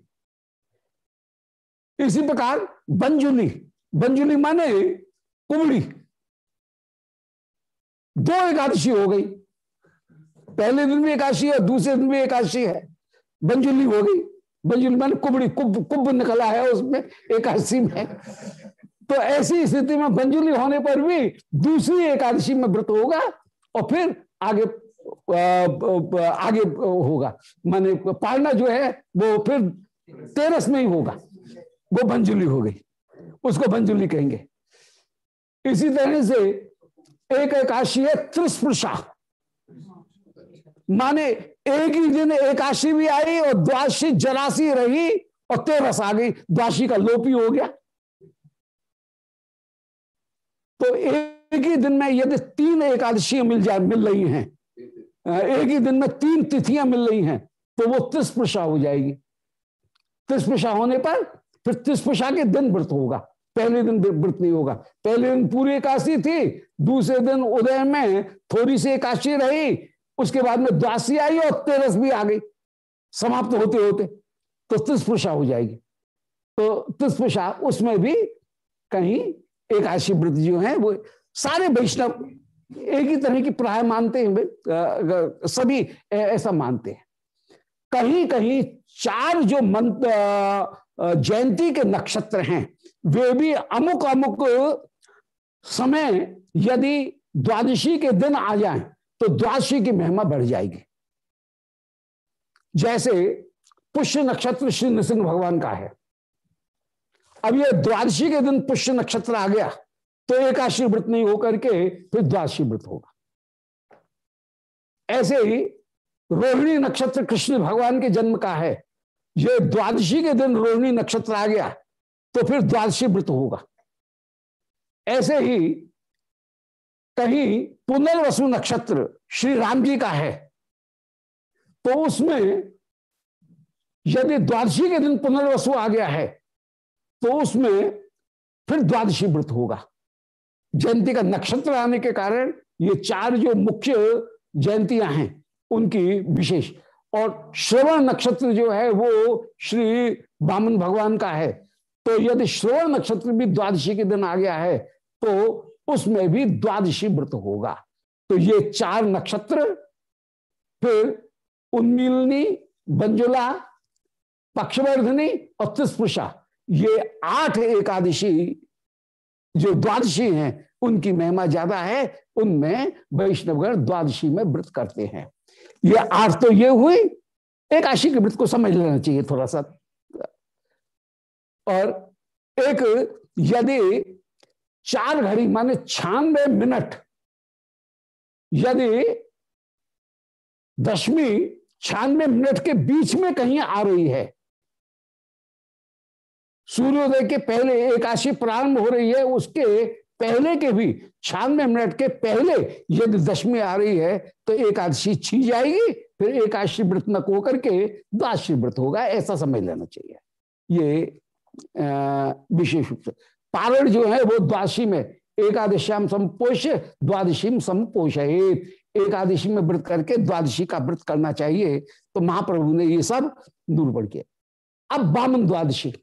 इसी प्रकार बंजुली बंजुली माने कुमड़ी। दो एकादशी हो गई, पहले दिन भी एकादशी है, दूसरे दिन भी एकादशी है बंजुली हो गई। बंजुली मैंने कुबड़ी, कुब कुब निकला है उसमें एकादशी में। तो ऐसी स्थिति में बंजुली होने पर भी दूसरी एकादशी में व्रत होगा और फिर आगे आगे होगा। माने पालना जो है, वो फिर तेरस में ही होगा। वो बंजुली हो गई। उसको बंजुली कहेंगे। इसी तरह से एक एकाशी है त्रिस्पृशा माने एक ही दिन एकाशी भी आई और द्वाशी जरासी रही और तेरस आ गई। द्वाशी का लोपी हो गया। तो एक ही दिन में यदि तीन एकादशी मिल जाए मिल रही हैं, एक ही दिन में तीन तिथियाँ मिल रही हैं तो वो त्रिस्पृशा हो जाएगी। त्रिस्पृशा होने पर फिर त्रिस्पृशा के दिन व्रत होगा। पहले दिन व्रत नहीं होगा। पहले दिन पूरी एकादशी थी, दूसरे दिन उदय में थोड़ी सी एकादशी रही उसके बाद में द्वासी आई और तेरस भी आ गई। समाप्त होते होते तो तिस्पुषा हो जाएगी। तो तिस्पुषा उसमें भी कहीं एक आशी व्रत जो है, वो सारे वैष्णव एक ही तरह की प्राय मानते हैं सभी ऐसा मानते हैं। कहीं कहीं चार जो मंत्र जयंती के नक्षत्र हैं, वे भी अमुक अमुक समय यदि द्वादशी के दिन आ जाएँ तो द्वादशी की महिमा बढ़ जाएगी। जैसे पुष्य नक्षत्र श्री नृसिंह भगवान का है। अब ये द्वादशी के दिन पुष्य नक्षत्र आ गया तो एकाशी व्रत नहीं होकर के फिर द्वादशी व्रत होगा। ऐसे ही रोहिणी नक्षत्र कृष्ण भगवान के जन्म का है। ये द्वादशी के दिन रोहिणी नक्षत्र आ गया तो फिर द्वादशी व्रत होगा। ऐसे ही कहीं पुनर्वसु नक्षत्र श्री राम जी का है। तो उसमें यदि द्वादशी के दिन पुनर्वसु आ गया है तो उसमें फिर द्वादशी व्रत होगा। जयंती का नक्षत्र आने के कारण ये चार जो मुख्य जयंतियाँ हैं, उनकी विशेष, और श्रवण नक्षत्र जो है वो श्री बामन भगवान का है। तो यदि श्रवण नक्षत्र भी द्वादशी के दिन आ गया है तो उसमें भी द्वादशी व्रत होगा। तो ये चार नक्षत्र, फिर उन्मीलनी, बंजुला, पक्षवर्धनी और तिस्पुषा ये आठ एकादशी जो द्वादशी हैं, उनकी महिमा ज़्यादा है, उनमें वैष्णवगण द्वादशी में व्रत करते हैं। ये आठ तो ये हुई एक आशी के व्रत को समझ लेना चाहिए थोड़ा सा। और एक यदि चार घड़ी, माने छियानवे मिनट। यदि दशमी छियानवे मिनट के बीच में कहीं आ रही है। सूर्योदय के पहले एकाशी प्रारंभ हो रही है, उसके पहले के भी छियानवे मिनट के पहले यदि दशमी आ रही है तो एकादशी छी जाएगी, फिर एकादशी व्रत न को करके द्वादशी व्रत होगा, ऐसा समझ लेना चाहिए। ये विशेष रूप से। पारण जो है वो द्वादशी में, एकादश्याम समपोष द्वादशी में समपोष एकादशी में व्रत करके द्वादशी का व्रत करना चाहिए। तो महाप्रभु ने ये सब दूर बढ़ के अब बामन द्वादशी।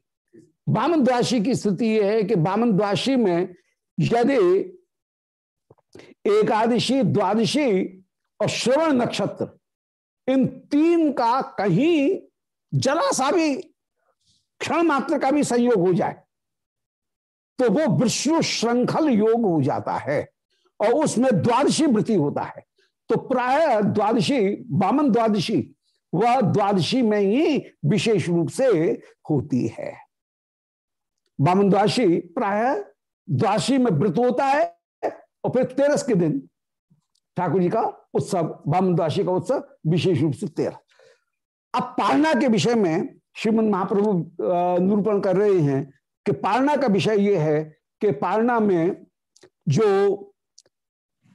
बामन द्वादशी की स्थिति यह है कि बामन द्वादशी में यदि एकादशी, द्वादशी और श्रवण नक्षत्र, इन तीन का कहीं जरा सा भी क्षण मात्र का भी संयोग हो जाए तो वो विष्णु श्रृंखल योग हो जाता है और उसमें द्वादशी वृत्ति होता है। तो प्राय द्वादशी बामन द्वादशी, वह द्वादशी में ही विशेष रूप से होती है। बामन द्वादशी प्राय द्वादशी में व्रत होता है और फिर तेरस के दिन ठाकुर जी का उत्सव बामन द्वाशी का उत्सव विशेष रूप से तेरह अब पालना के विषय में श्रीमद महाप्रभु निरूपण कर रहे हैं। कि पालना का विषय यह है कि पालना में जो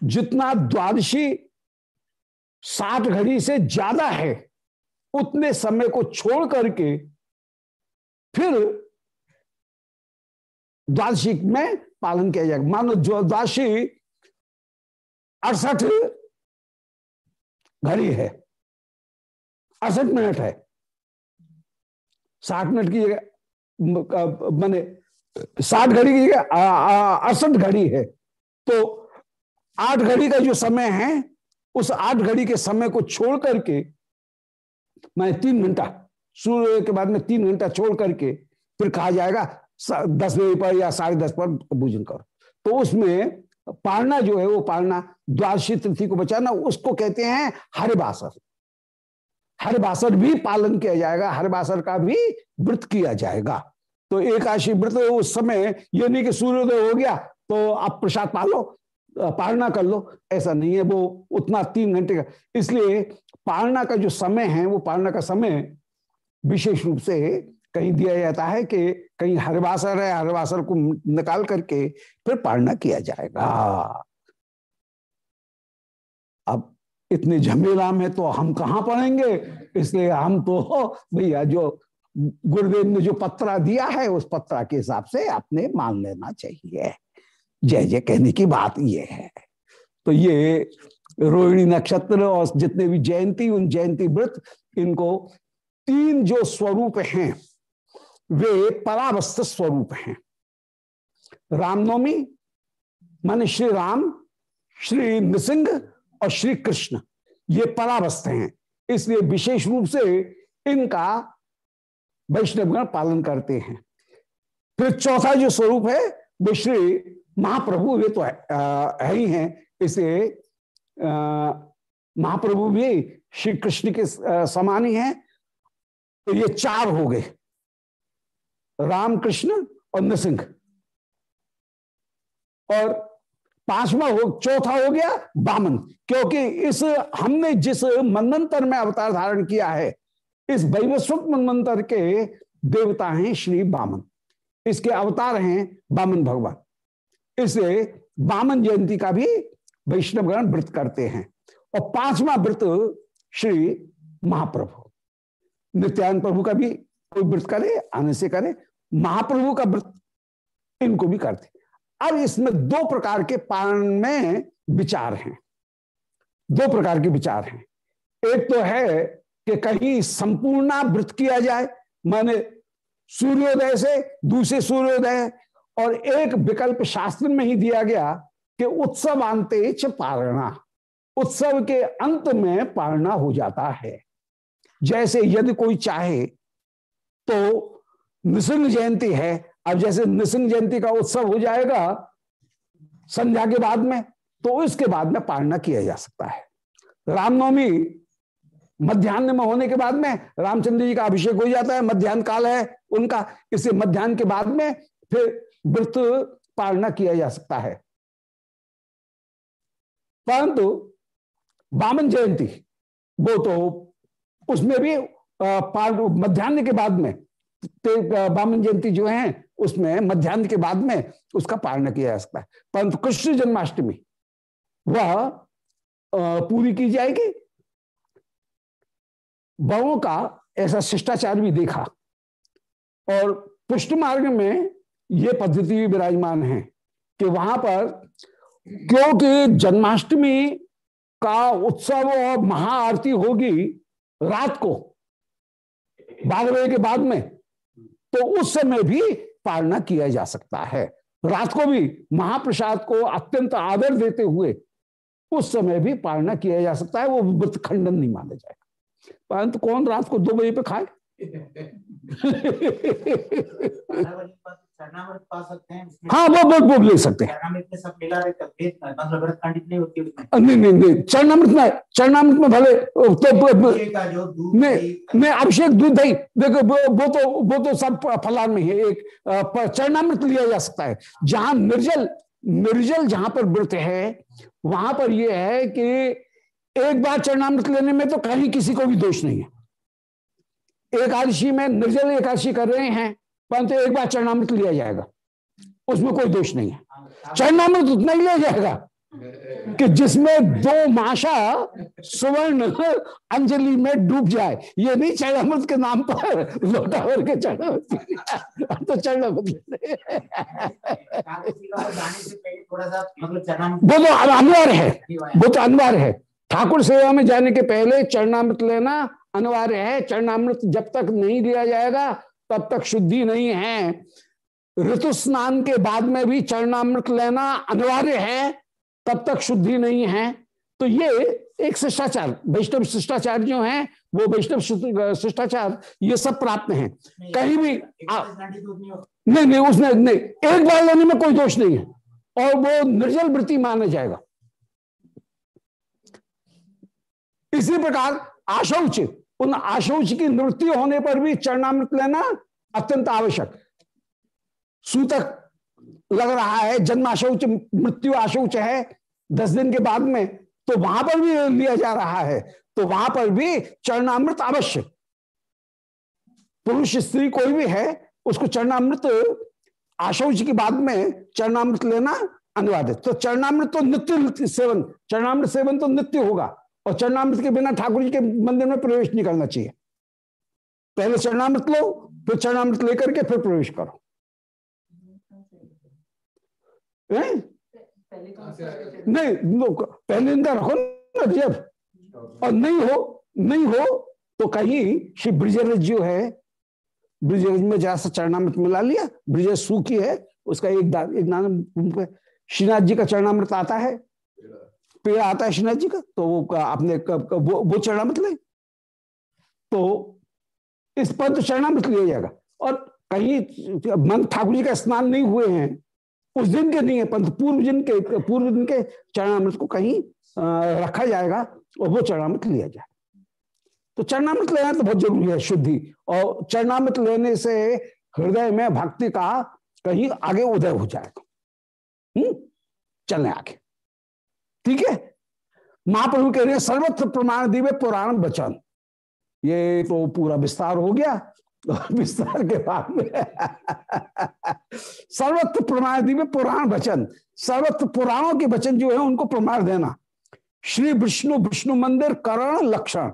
जितना द्वादशी साठ घड़ी से ज़्यादा है, उतने समय को छोड़ करके फिर द्वादशी में पालन किया जाएगा। मानो जो द्वादशी अड़सठ घड़ी है, अड़सठ मिनट है, साठ मिनट की जगह मैंने साठ घड़ी की अड़सठ घड़ी है। तो आठ घड़ी का जो समय है, उस आठ घड़ी के समय को छोड़ करके, मैंने तीन घंटा सूर्य के बाद में तीन घंटा छोड़ करके, फिर कहा जाएगा दस बजे पर या साढ़े दस पर भोजन करो। तो उसमें पालना जो है, वो पालना, द्वादशी तिथि को बचाना, उसको कहते हैं हरिबासर। हरिबासर भी पालन किया जाएगा, हरिबासर का भी व्रत किया जाएगा। तो एकाशी व्रत उस समय ये नहीं कि सूर्योदय हो गया तो आप प्रसाद पालो पालना कर लो। ऐसा नहीं है, वो उतना तीन घंटे का। इसलिए पालना का जो समय है, वो पालना का समय विशेष रूप से कहीं दिया जाता है कि कहीं हरवासर है, हरवासर को निकाल करके फिर पालना किया जाएगा। अब इतने झमेला में तो हम कहाँ पढ़ेंगे? इसलिए हम तो भैया, जो गुरुदेव ने जो पत्रा दिया है, उस पत्रा के हिसाब से आपने मान लेना चाहिए। जय जय कहने की बात ये है। तो ये रोहिणी नक्षत्र और जितने भी जयंती, उन जयंती व्रत, इनको तीन जो स्वरूप हैं, वे परावस्थ स्वरूप हैं। रामनवमी, माने श्री राम, श्री नृसिंह और श्री कृष्ण, ये परावस्थ हैं। इसलिए विशेष रूप से इनका वैष्णवगण पालन करते हैं। फिर चौथा जो स्वरूप है वो श्री महाप्रभु वे तो है, है ही हैं। इसे महाप्रभु भी श्री कृष्ण के समान ही हैं। तो ये चार हो गए रामकृष्ण और नृसिंह। और पांचवा हो चौथा हो गया बामन क्योंकि इस हमने जिस मनमंत्र में अवतार धारण किया है इस वैवस्वत मनमंत्र के देवता हैं श्री बामन। इसके अवतार हैं बामन भगवान। इसलिए बामन जयंती का भी वैष्णवगण व्रत करते हैं। और पांचवा व्रत श्री महाप्रभु। नित्यानंद प्रभु का भी कोई व्रत करे आने से करे, महाप्रभु का व्रत इनको भी करते। अब इसमें दो प्रकार के पारण में विचार हैं। दो प्रकार के विचार हैं। एक तो है कि कहीं संपूर्ण व्रत किया जाए, माने सूर्योदय से दूसरे सूर्योदय, और एक विकल्प शास्त्र में ही दिया गया कि उत्सव अंत पारणा, उत्सव के अंत में पारणा हो जाता है। जैसे यदि कोई चाहे तो नृसिंह जयंती है। अब जैसे नृसिंह जयंती का उत्सव हो जाएगा संध्या के बाद में तो इसके बाद में पारणा किया जा सकता है। रामनवमी मध्यान्ह में होने के बाद में रामचंद्र जी का अभिषेक हो जाता है, मध्यान्ह काल है उनका, इसे मध्यान्ह के बाद में फिर व्रत पालना किया जा सकता है। परंतु बामन जयंती, वो तो उसमें भी मध्यान्ह के बाद में बामन जयंती जो है, उसमें मध्यान्ह के बाद में उसका पालना किया जा सकता है। परंतु कृष्ण जन्माष्टमी, वह पूरी की जाएगी बड़ों का ऐसा शिष्टाचार भी देखा। और पुष्ट मार्ग में ये पद्धति भी विराजमान है कि वहाँ पर क्योंकि जन्माष्टमी का उत्सव और महाआरती होगी रात को, बारह बजे के बाद में तो उस समय भी पालना किया जा सकता है। रात को भी महाप्रसाद को अत्यंत आदर देते हुए उस समय भी पालना किया जा सकता है, वो व्रत खंडन नहीं माना जाएगा परंतु कौन रात को दो बजे पे खाए? हाँ वो वो वो ले सकते हैं। नहीं नहीं नहीं चरणामृत में चरणामृत में भले तो नहीं अभिषेक दूध दही देखो वो वो तो वो तो सब फलान में है एक चरणामृत लिया जा सकता है। जहाँ निर्जल निर्जल जहाँ पर व्रत है वहाँ पर यह है कि एक बार चरणामृत लेने में तो कहीं किसी को भी दोष नहीं है। एकादशी में निर्जल एकादशी कर रहे हैं परंतु एक बार चरणामृत लिया जाएगा। उसमें कोई दोष नहीं है। चरणामृत उतना ही लिया जाएगा कि जिसमें दो माशा सुवर्ण अंजलि में डूब जाए। ये नहीं चरणामृत के नाम पर लोटा भर के चरणामृत तो चरणामृत वो तो अनिवार्य है। वो तो अनिवार्य है। ठाकुर सेवा में जाने के पहले चरणामृत लेना अनिवार्य है। चरणामृत जब तक नहीं लिया जाएगा तब तक शुद्धि नहीं है। ऋतु स्नान के बाद में भी चरणामृत लेना अनिवार्य है तब तक शुद्धि नहीं है। तो ये एक शिष्टाचार वैष्णव शिष्टाचार जो है वो वैष्णव शिष्टाचार ये सब प्राप्त है। कहीं भी आ, नहीं नहीं उसने नहीं एक बार लेने में कोई दोष नहीं है। और वो निर्जल वृत्ति माना जाएगा। इसी प्रकार आशौच, उन आशौच की नृत्य होने पर भी चरणामृत लेना अत्यंत आवश्यक। सूतक लग रहा है, जन्माशौच, मृत्यु आशौच है, दस दिन के बाद में तो वहाँ पर भी लिया जा रहा है तो वहाँ पर भी चरणामृत अवश्य। पुरुष स्त्री कोई भी है, उसको चरणामृत, आशौच के बाद में चरणामृत लेना अनिवार्य। तो चरणामृत तो नित्य सेवन, चरणामृत सेवन तो नित्य होगा। और चरणामृत के बिना ठाकुर जी के मंदिर में प्रवेश नहीं करना चाहिए। पहले चरणामृत लो, फिर चरणामृत लेकर के फिर प्रवेश करो। नहीं पहले इनका रखो ना जब। और नहीं हो नहीं हो तो कहीं श्री ब्रिजरज जो है ब्रिजरज में जरा सा चरणामृत मिला लिया ब्रिजर सूखी है, उसका एक दान एक नाम, श्रीनाथ जी का चरणामृत आता है। पेड़ आता है श्रीनाथ जी का तो वो आपने वो, वो चरणामृत ले तो इस पर तो चरणामृत लिया जाएगा। और कहीं मन ठाकुर जी का स्नान नहीं हुए हैं उस दिन के नहीं है पंथ पूर्व दिन के पूर्व दिन के चरणामृत को कहीं रखा जाएगा और वो चरणामृत लिया जाए। तो चरणामृत लेना तो बहुत ज़रूरी है शुद्धि। और चरणामृत लेने से हृदय में भक्ति का कहीं आगे उदय हो जाएगा। हम्म चलने आगे। ठीक है? महाप्रभु कह रहे हैं, सर्वत्र प्रमाण दिवे, पुराण बचन ये तो पूरा विस्तार हो गया। विस्तार के बाद में सर्वत्र प्रमाण में पुराण वचन। सर्वत्र पुराणों के वचन जो है, उनको प्रमाण देना। श्री विष्णु विष्णु मंदिर, करण लक्षण।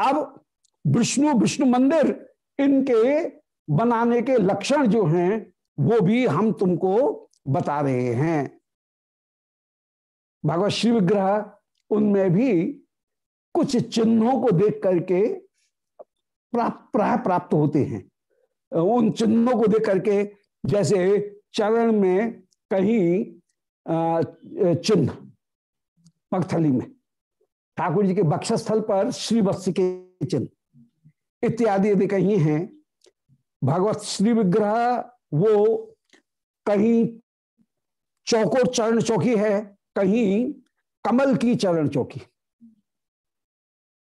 अब विष्णु विष्णु मंदिर, इनके बनाने के लक्षण जो हैं, वो भी हम तुमको बता रहे हैं। भगवत श्री विग्रह, उनमें भी कुछ चिन्हों को देख करके प्राप्त प्राय प्राप्त होते हैं। उन चिन्हों को देख करके जैसे चरण में कहीं चिन्ह, पगथली में, ठाकुर जी के बक्षस्थल पर श्री वत्स के चिन्ह, इत्यादि यदि कहीं हैं, भगवत श्री विग्रह, वो कहीं चौकोर चरण चौकी है कहीं कमल की चरण चौकी।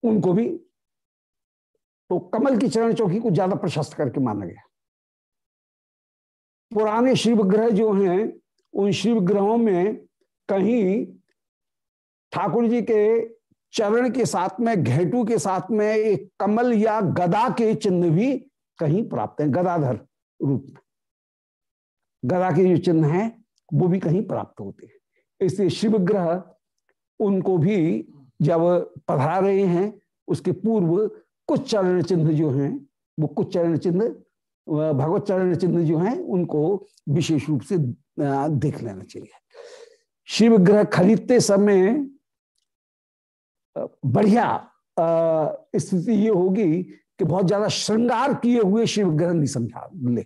उनको भी तो कमल की चरण चौकी को ज़्यादा प्रशस्त करके माना गया। पुराने शिव ग्रह जो हैं, उन शिव ग्रहों में कहीं ठाकुर जी के चरण के साथ में, घेटू के साथ में एक कमल या गदा के चिन्ह भी कहीं प्राप्त है, गदाधर रूप में। गदा के जो चिन्ह हैं, वो भी कहीं प्राप्त होते हैं। इसलिए शिव ग्रह उनको भी जब पधरा रहे हैं, उसके पूर्व कुछ चरण चिन्ह जो हैं, वो कुछ चरण चिन्ह भगवत चरण चिन्ह जो हैं, उनको विशेष रूप से देख लेना चाहिए। शिव ग्रह खरीदते समय बढ़िया स्थिति ये होगी कि बहुत ज़्यादा श्रृंगार किए हुए शिव ग्रह नहीं समझा ले।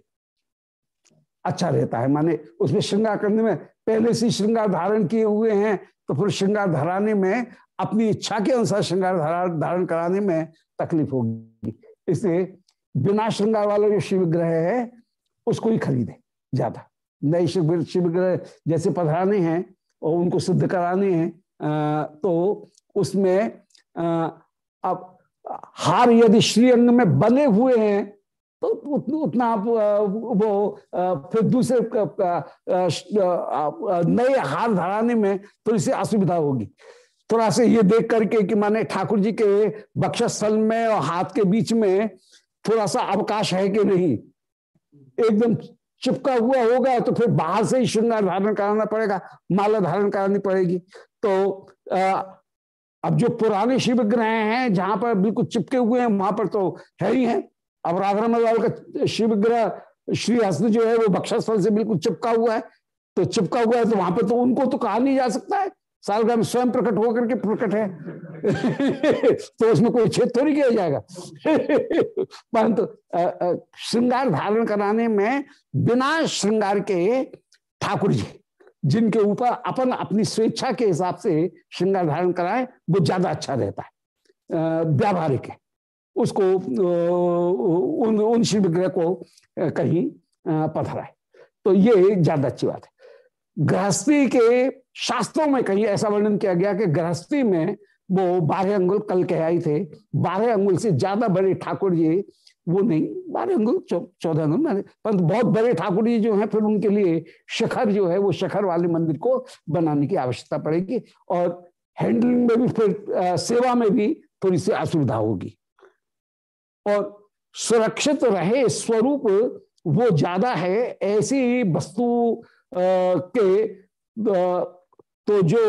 अच्छा रहता है, माने उसमें श्रृंगार करने में पहले से श्रृंगार धारण किए हुए हैं तो फिर श्रृंगार धराने में, अपनी इच्छा के अनुसार श्रृंगार धारण कराने में तकलीफ़ होगी। इसलिए बिना श्रृंगार वाला जो शिव ग्रह है, उसको ही खरीदे ज़्यादा। नए शिव शिव ग्रह जैसे पधराने हैं और उनको सिद्ध कराने हैं तो उसमें अब हार यदि श्रीअंग में बने हुए हैं तो उतना आप वो फिर दूसरे नए हार धराने में तो इसे असुविधा होगी। थोड़ा सा ये देख करके कि माने ठाकुर जी के बक्षस्थल में और हाथ के बीच में थोड़ा सा अवकाश है कि नहीं? एकदम चिपका हुआ होगा तो फिर बाहर से ही श्रृंगार धारण कराना पड़ेगा, माला धारण करानी पड़ेगी। तो अब जो पुराने शिव ग्रह हैं, जहाँ पर बिल्कुल चिपके हुए हैं, वहाँ पर तो है ही है। अब राधा रमन लाल का शिव ग्रह श्री हस्त जो है, वो बक्षस्थल से बिल्कुल चिपका हुआ है। तो चिपका हुआ है तो वहाँ पर तो उनको तो कहा नहीं जा सकता है। सालग्राम स्वयं प्रकट होकर के प्रकट है। तो उसमें कोई छेद थोड़ी किया जाएगा। परंतु श्रृंगार धारण कराने में बिना श्रृंगार के ठाकुर जी, जिनके ऊपर अपन अपनी स्वेच्छा के हिसाब से श्रृंगार धारण कराए, वो ज़्यादा अच्छा रहता है। व्यावहारिक है। उसको उन उन शिव विग्रह को कहीं पधराए तो ये ज़्यादा अच्छी बात है। गृहस्थी के शास्त्रों में कहीं ऐसा वर्णन किया गया कि गृहस्थी में वो बारह अंगुल कल कह आई थे। बारह अंगुल से ज़्यादा बड़े ठाकुर जी वो नहीं। बारह अंगुल चौदह अंगुल मैंने परंतु बहुत बड़े ठाकुर जी जो हैं फिर उनके लिए शिखर जो है वो शिखर वाले मंदिर को बनाने की आवश्यकता पड़ेगी। और हैंडलिंग में भी फिर आ, सेवा में भी थोड़ी सी असुविधा होगी। और सुरक्षित रहे, स्वरूप वो ज़्यादा है, ऐसी वस्तु के तो जो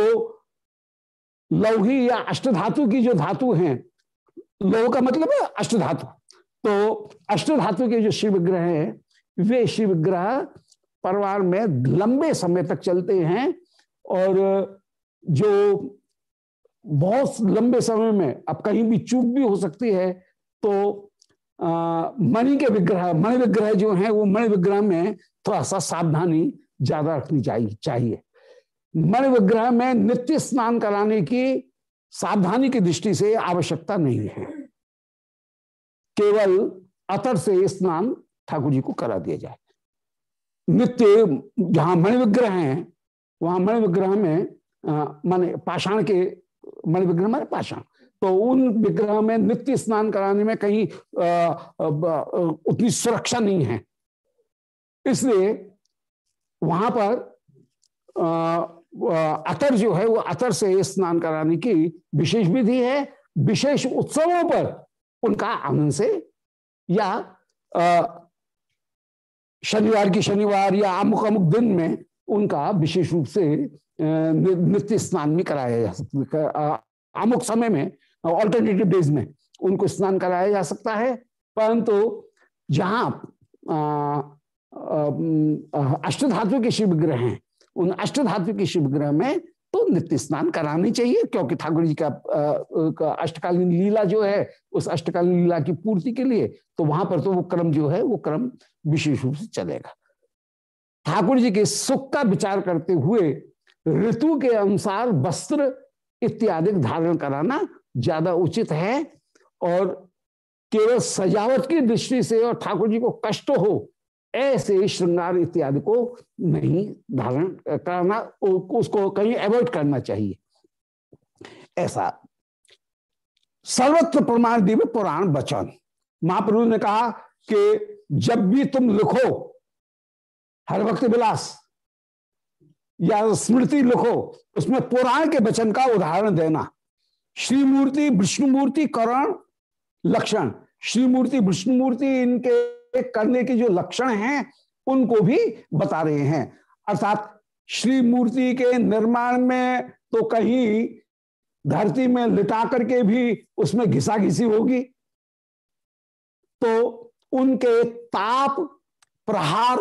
लौही या अष्टधातु की जो धातु हैं, लौह का मतलब है अष्टधातु। तो अष्टधातु के जो शिव ग्रह हैं, वे शिव ग्रह परिवार में लंबे समय तक चलते हैं और जो बहुत लंबे समय में, अब कहीं भी चूक भी हो सकती है तो मणि के विग्रह, मणि विग्रह जो है, वो मणि विग्रह में थोड़ा सा सावधानी ज़्यादा रखनी चाहिए चाहिए। मन विग्रह में नित्य स्नान कराने की सावधानी की दृष्टि से आवश्यकता नहीं है। केवल अतर से स्नान ठाकुर जी को करा दिया जाए। नित्य जहाँ मणि विग्रह है, वहाँ मणि विग्रह में माने पाषाण के, मणि विग्रह माने पाषाण। तो उन विग्रह में नित्य स्नान कराने में कहीं उतनी सुरक्षा नहीं है। इसलिए वहाँ पर अतर जो है, वो अतर से स्नान कराने की विशेष विधि है। विशेष उत्सवों पर उनका आनंद से या शनिवार की शनिवार या अमुक अमुक दिन में उनका विशेष रूप से नित्य स्नान भी कराया जा सकता अमुक समय में ऑल्टरनेटिव डेज़ में उनको स्नान कराया जा सकता है। परंतु जहाँ अष्टधातु के शिव ग्रह हैं उन अष्टधातु के शिव ग्रह में तो नित्य स्नान करानी चाहिए क्योंकि ठाकुर जी का, का अष्टकालीन लीला जो है उस अष्टकालीन लीला की पूर्ति के लिए तो वहाँ पर तो वो क्रम जो है वो क्रम विशेष रूप से चलेगा। ठाकुर जी के सुख का विचार करते हुए ऋतु के अनुसार वस्त्र इत्यादि धारण कराना ज़्यादा उचित है और केवल सजावट की दृष्टि से और ठाकुर जी को कष्ट हो, ऐसे श्रृंगार इत्यादि को नहीं धारण करना उसको कहीं अवॉइड करना चाहिए। ऐसा। सर्वत्र प्रमाण दिव्य पुराण वचन। महाप्रभु ने कहा कि जब भी तुम लिखो, हर वक्त विलास, या स्मृति लिखो, उसमें पुराण के वचन का उदाहरण देना। श्रीमूर्ति, विष्णुमूर्ति, करण, लक्षण। श्रीमूर्ति, विष्णुमूर्ति इनके करने के जो लक्षण हैं, उनको भी बता रहे हैं। अर्थात श्री मूर्ति के निर्माण में तो कहीं धरती में लिटा करके भी उसमें घिसा घिसी होगी। तो उनके ताप, प्रहार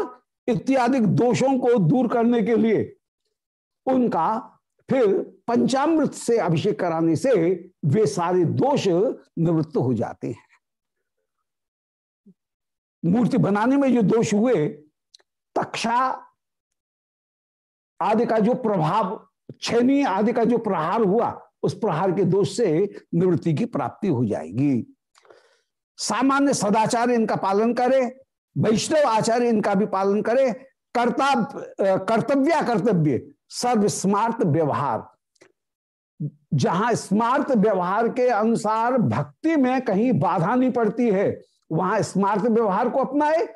इत्यादि दोषों को दूर करने के लिए उनका फिर पंचामृत से अभिषेक कराने से वे सारे दोष निवृत्त हो जाते हैं। मूर्ति बनाने में जो दोष हुए, तक्षा आदि का जो प्रभाव, छैनी आदि का जो प्रहार हुआ, उस प्रहार के दोष से निवृत्ति की प्राप्ति हो जाएगी। सामान्य सदाचार इनका पालन करे, वैष्णव आचार्य इनका भी पालन करे, कर्ता, कर्तव्य कर्तव्य सर्व स्मार्ट व्यवहार। जहाँ स्मार्ट व्यवहार के अनुसार भक्ति में कहीं बाधा नहीं पड़ती है, वहाँ स्मार्ट व्यवहार को अपनाए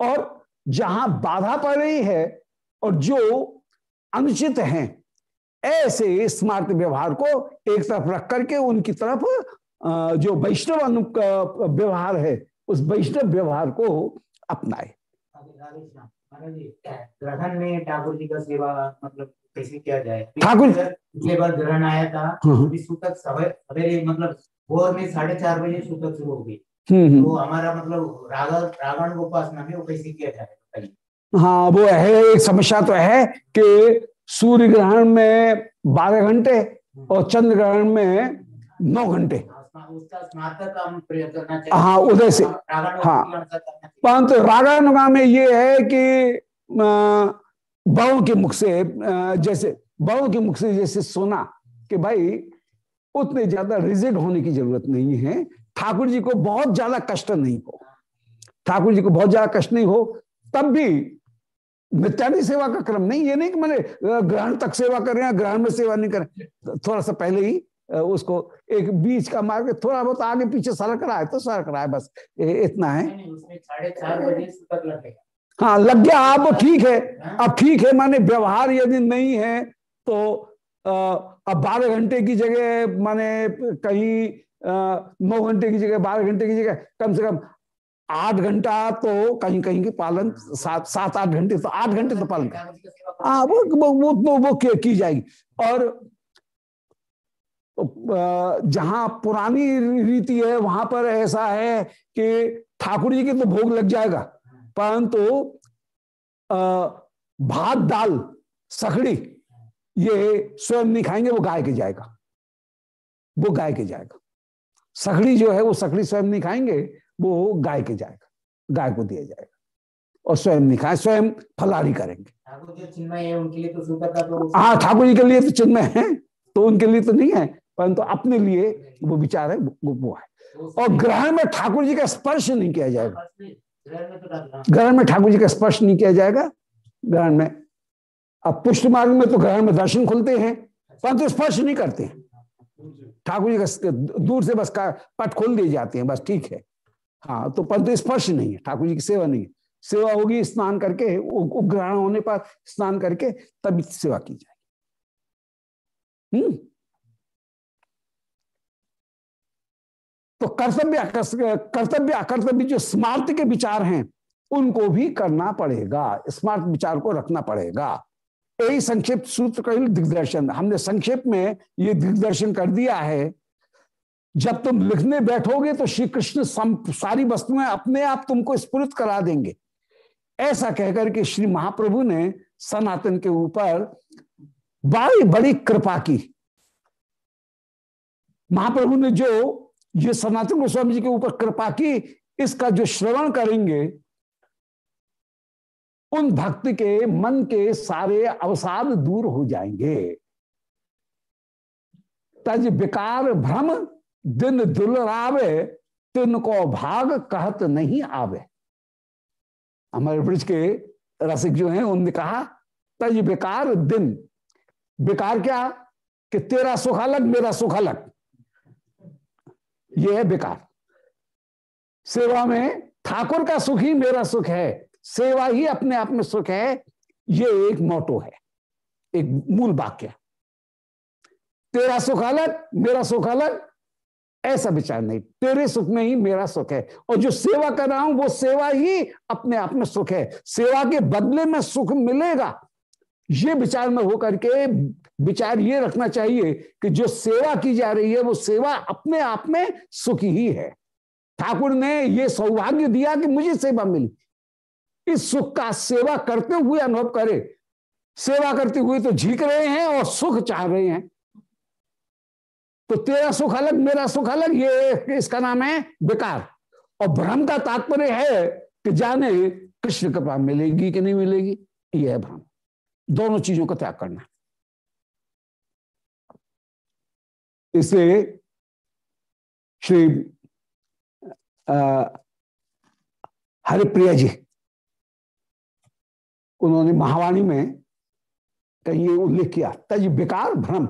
और जहाँ बाधा पड़ रही है और जो अनुचित हैं, ऐसे स्मार्ट व्यवहार को एक तरफ़ रख करके उनकी तरफ़ जो वैष्णव अनु व्यवहार है, उस वैष्णव व्यवहार को अपनाए। ग्रहण में ठाकुर जी का सेवा मतलब कैसे किया जाए? ठाकुर पिछले बार ग्रहण आया था हाँ, हाँ। सूतक सवेरे मतलब भोर में साढ़े चार बजे सूतक शुरू हो गई। हम्म, हम्म। तो हमारा मतलब रावण रावण उपासना में वो कैसे किया जाए हाँ वो है एक समस्या तो है कि सूर्य ग्रहण में बारह घंटे और चंद्र ग्रहण में नौ घंटे। हाँ उदय से। हाँ। परंतु रागानुगा में ये है कि बहु के मुख से जैसे, बहु के मुख से जैसे सुना कि भाई, उतने ज़्यादा रिजिड होने की ज़रूरत नहीं है। ठाकुर जी को बहुत ज़्यादा कष्ट नहीं हो। ठाकुर जी को बहुत ज़्यादा कष्ट नहीं हो। तब भी नित्यादि सेवा का क्रम नहीं, ये नहीं कि मैंने ग्रहण तक सेवा कर रहे हैं, ग्रहण में सेवा नहीं करें थोड़ा सा पहले ही उसको एक बीच का मार्ग, थोड़ा बहुत आगे पीछे सरक रहा है तो सरक रहा है बस इतना है। हाँ लग गया ठीक है। हाँ। अब ठीक है माने व्यवहार यदि नहीं है तो अब बारह घंटे की जगह माने कहीं नौ घंटे की जगह बारह घंटे की जगह कम से कम आठ घंटा तो कहीं कहीं की पालन सात सात आठ घंटे तो आठ घंटे तो पालन हाँ वो वो वो, वो, वो की जाएगी। और जहाँ पुरानी रीति है वहाँ पर ऐसा है कि ठाकुर जी के तो भोग लग जाएगा। परंतु भात दाल सखड़ी ये स्वयं नहीं खाएँगे वो गाय के जाएगा। वो गाय के जाएगा। सखड़ी जो है वो सखड़ी स्वयं नहीं खाएँगे वो गाय के जाएगा। गाय को दिया जाएगा। और स्वयं नहीं खाए स्वयं फलारी करेंगे। तो हाँ ठाकुर जी के लिए तो चिन्मय है तो उनके लिए तो नहीं है परंतु तो अपने लिए वो विचार है वो, वो है। और ग्रहण में ठाकुर जी का स्पर्श नहीं किया जाएगा। ग्रहण में ठाकुर जी का स्पर्श नहीं किया जाएगा। ग्रहण में अब पुष्ट मार्ग में तो ग्रहण में दर्शन खुलते हैं, परंतु स्पर्श नहीं करते। ठाकुर जी का दूर से बस का पट खोल दिए जाते हैं, बस ठीक है। हाँ तो परंतु स्पर्श नहीं है, ठाकुर जी की सेवा नहीं है। सेवा होगी, स्नान करके उपग्रहण होने पर स्नान करके तभी सेवा की जाएगी। हम्म। तो कर्तव्य कर्तव्य अकर्तव्य जो स्मार्ट के विचार हैं, उनको भी करना पड़ेगा। स्मार्ट विचार को रखना पड़ेगा। यही संक्षिप्त सूत्र का दिग्दर्शन। हमने संक्षेप में ये दिग्दर्शन कर दिया है। जब तुम लिखने बैठोगे तो श्री कृष्ण सारी वस्तुएँ अपने आप तुमको स्फुरित करा देंगे। ऐसा कहकर के श्री महाप्रभु ने सनातन के ऊपर बड़ी बड़ी कृपा की। महाप्रभु ने जो ये सनातन गोस्वामी जी के ऊपर कृपा की, इसका जो श्रवण करेंगे, उन भक्त के मन के सारे अवसाद दूर हो जाएँगे। तज विकार भ्रम, दिन दुलरावे तिनको भाग कहत नहीं आवे। हमारे ब्रिज के रसिक जो हैं, उनने कहा, तज बेकार दिन। बेकार क्या? कि तेरा सुख अलग, मेरा सुख अलग। ये है बेकार। सेवा में ठाकुर का सुख ही मेरा सुख है, सेवा ही अपने आप में सुख है, ये एक मोटो है, एक मूल वाक्य। तेरा सुख अलग, मेरा सुख अलग, ऐसा विचार नहीं। तेरे सुख में ही मेरा सुख है, और जो सेवा कर रहा हूँ, वो सेवा ही अपने आप में सुख है। सेवा के बदले में सुख मिलेगा। ये विचार में होकर के विचार ये रखना चाहिए कि जो सेवा की जा रही है, वो सेवा अपने आप में सुख ही है। ठाकुर ने ये सौभाग्य दिया कि मुझे सेवा मिली। इस सुख का सेवा करते हुए अनुभव करे। सेवा करते हुए तो झीक रहे हैं और सुख चाह रहे हैं। तो तेरा सुख अलग, मेरा सुख अलग, ये इसका नाम है बेकार। और भ्रम का तात्पर्य है कि जाने कृष्ण कृपा मिलेगी कि नहीं मिलेगी यह है भ्रम। दोनों चीज़ों का त्याग करना। इसलिए श्री हरिप्रिया जी, उन्होंने महावाणी में कहीं उल्लेख किया, तज बेकार भ्रम।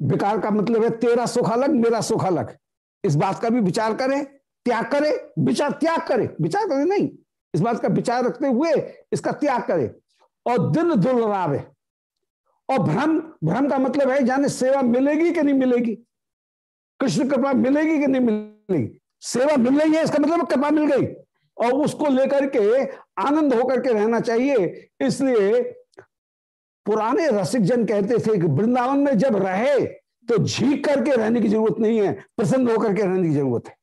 बेकार का मतलब है तेरा सुख अलग, मेरा सुख अलग। इस बात का भी विचार करें, त्याग करे, विचार त्याग करे। विचार करें नहीं, इस बात का विचार रखते हुए इसका त्याग करे। और दिन दुर्लरावे और भ्रम भ्रम का मतलब है जाने सेवा मिलेगी कि नहीं मिलेगी? कृष्ण कृपा मिलेगी कि नहीं मिलेगी? सेवा मिल रही है, इसका मतलब कृपा मिल गई। और उसको लेकर के आनंद होकर के रहना चाहिए। इसलिए पुराने रसिक जन कहते थे कि वृंदावन में जब रहे तो झीक करके रहने की ज़रूरत नहीं है, प्रसन्न होकर के रहने की ज़रूरत है।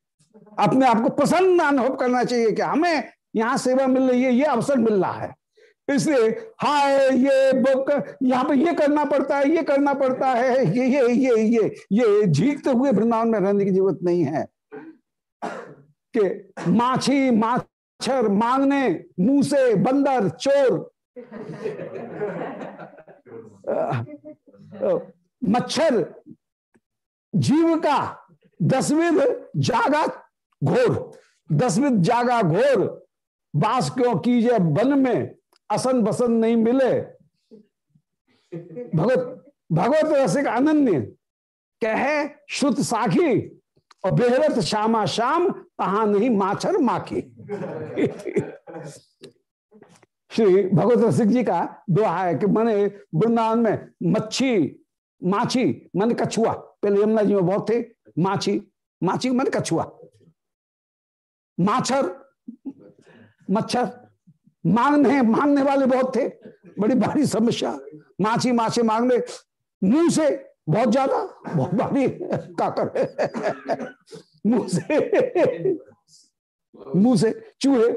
अपने आप को प्रसन्न अनुभव करना चाहिए कि हमें यहाँ सेवा मिल रही है, ये अवसर मिल रहा है। इसलिए, हाय, ये बुक, यहाँ पे ये करना पड़ता है, ये करना पड़ता है, ये ये ये ये ये झीकते हुए वृंदावन में रहने की ज़रूरत नहीं है। कि माछी माछर मांगने मुँह से बंदर, चोर। मच्छर, जीव का दसविध जागा घोर। दसविध जागा घोर, बास क्यों कीजिए बन में? असन बसन नहीं मिले। भगवत भगवत रसिक अनन्य, कहे शुद्ध साखी, और बेहरत श्यामा श्याम कहा नहीं माछर माखी। श्री भगवत रसिक जी का दोहा है कि मैंने वृंदावन में मच्छी, माछी, मन कछुआ। पहले यमुना जी में बहुत थे, माछी माछी मन कछुआ। माछर, मच्छर। मांगने मांगने वाले बहुत थे, बड़ी भारी समस्या। माछी माछी मांगने, मुँह से बहुत ज़्यादा, बहुत भारी काकर। मुँह से मुँह से चूहे,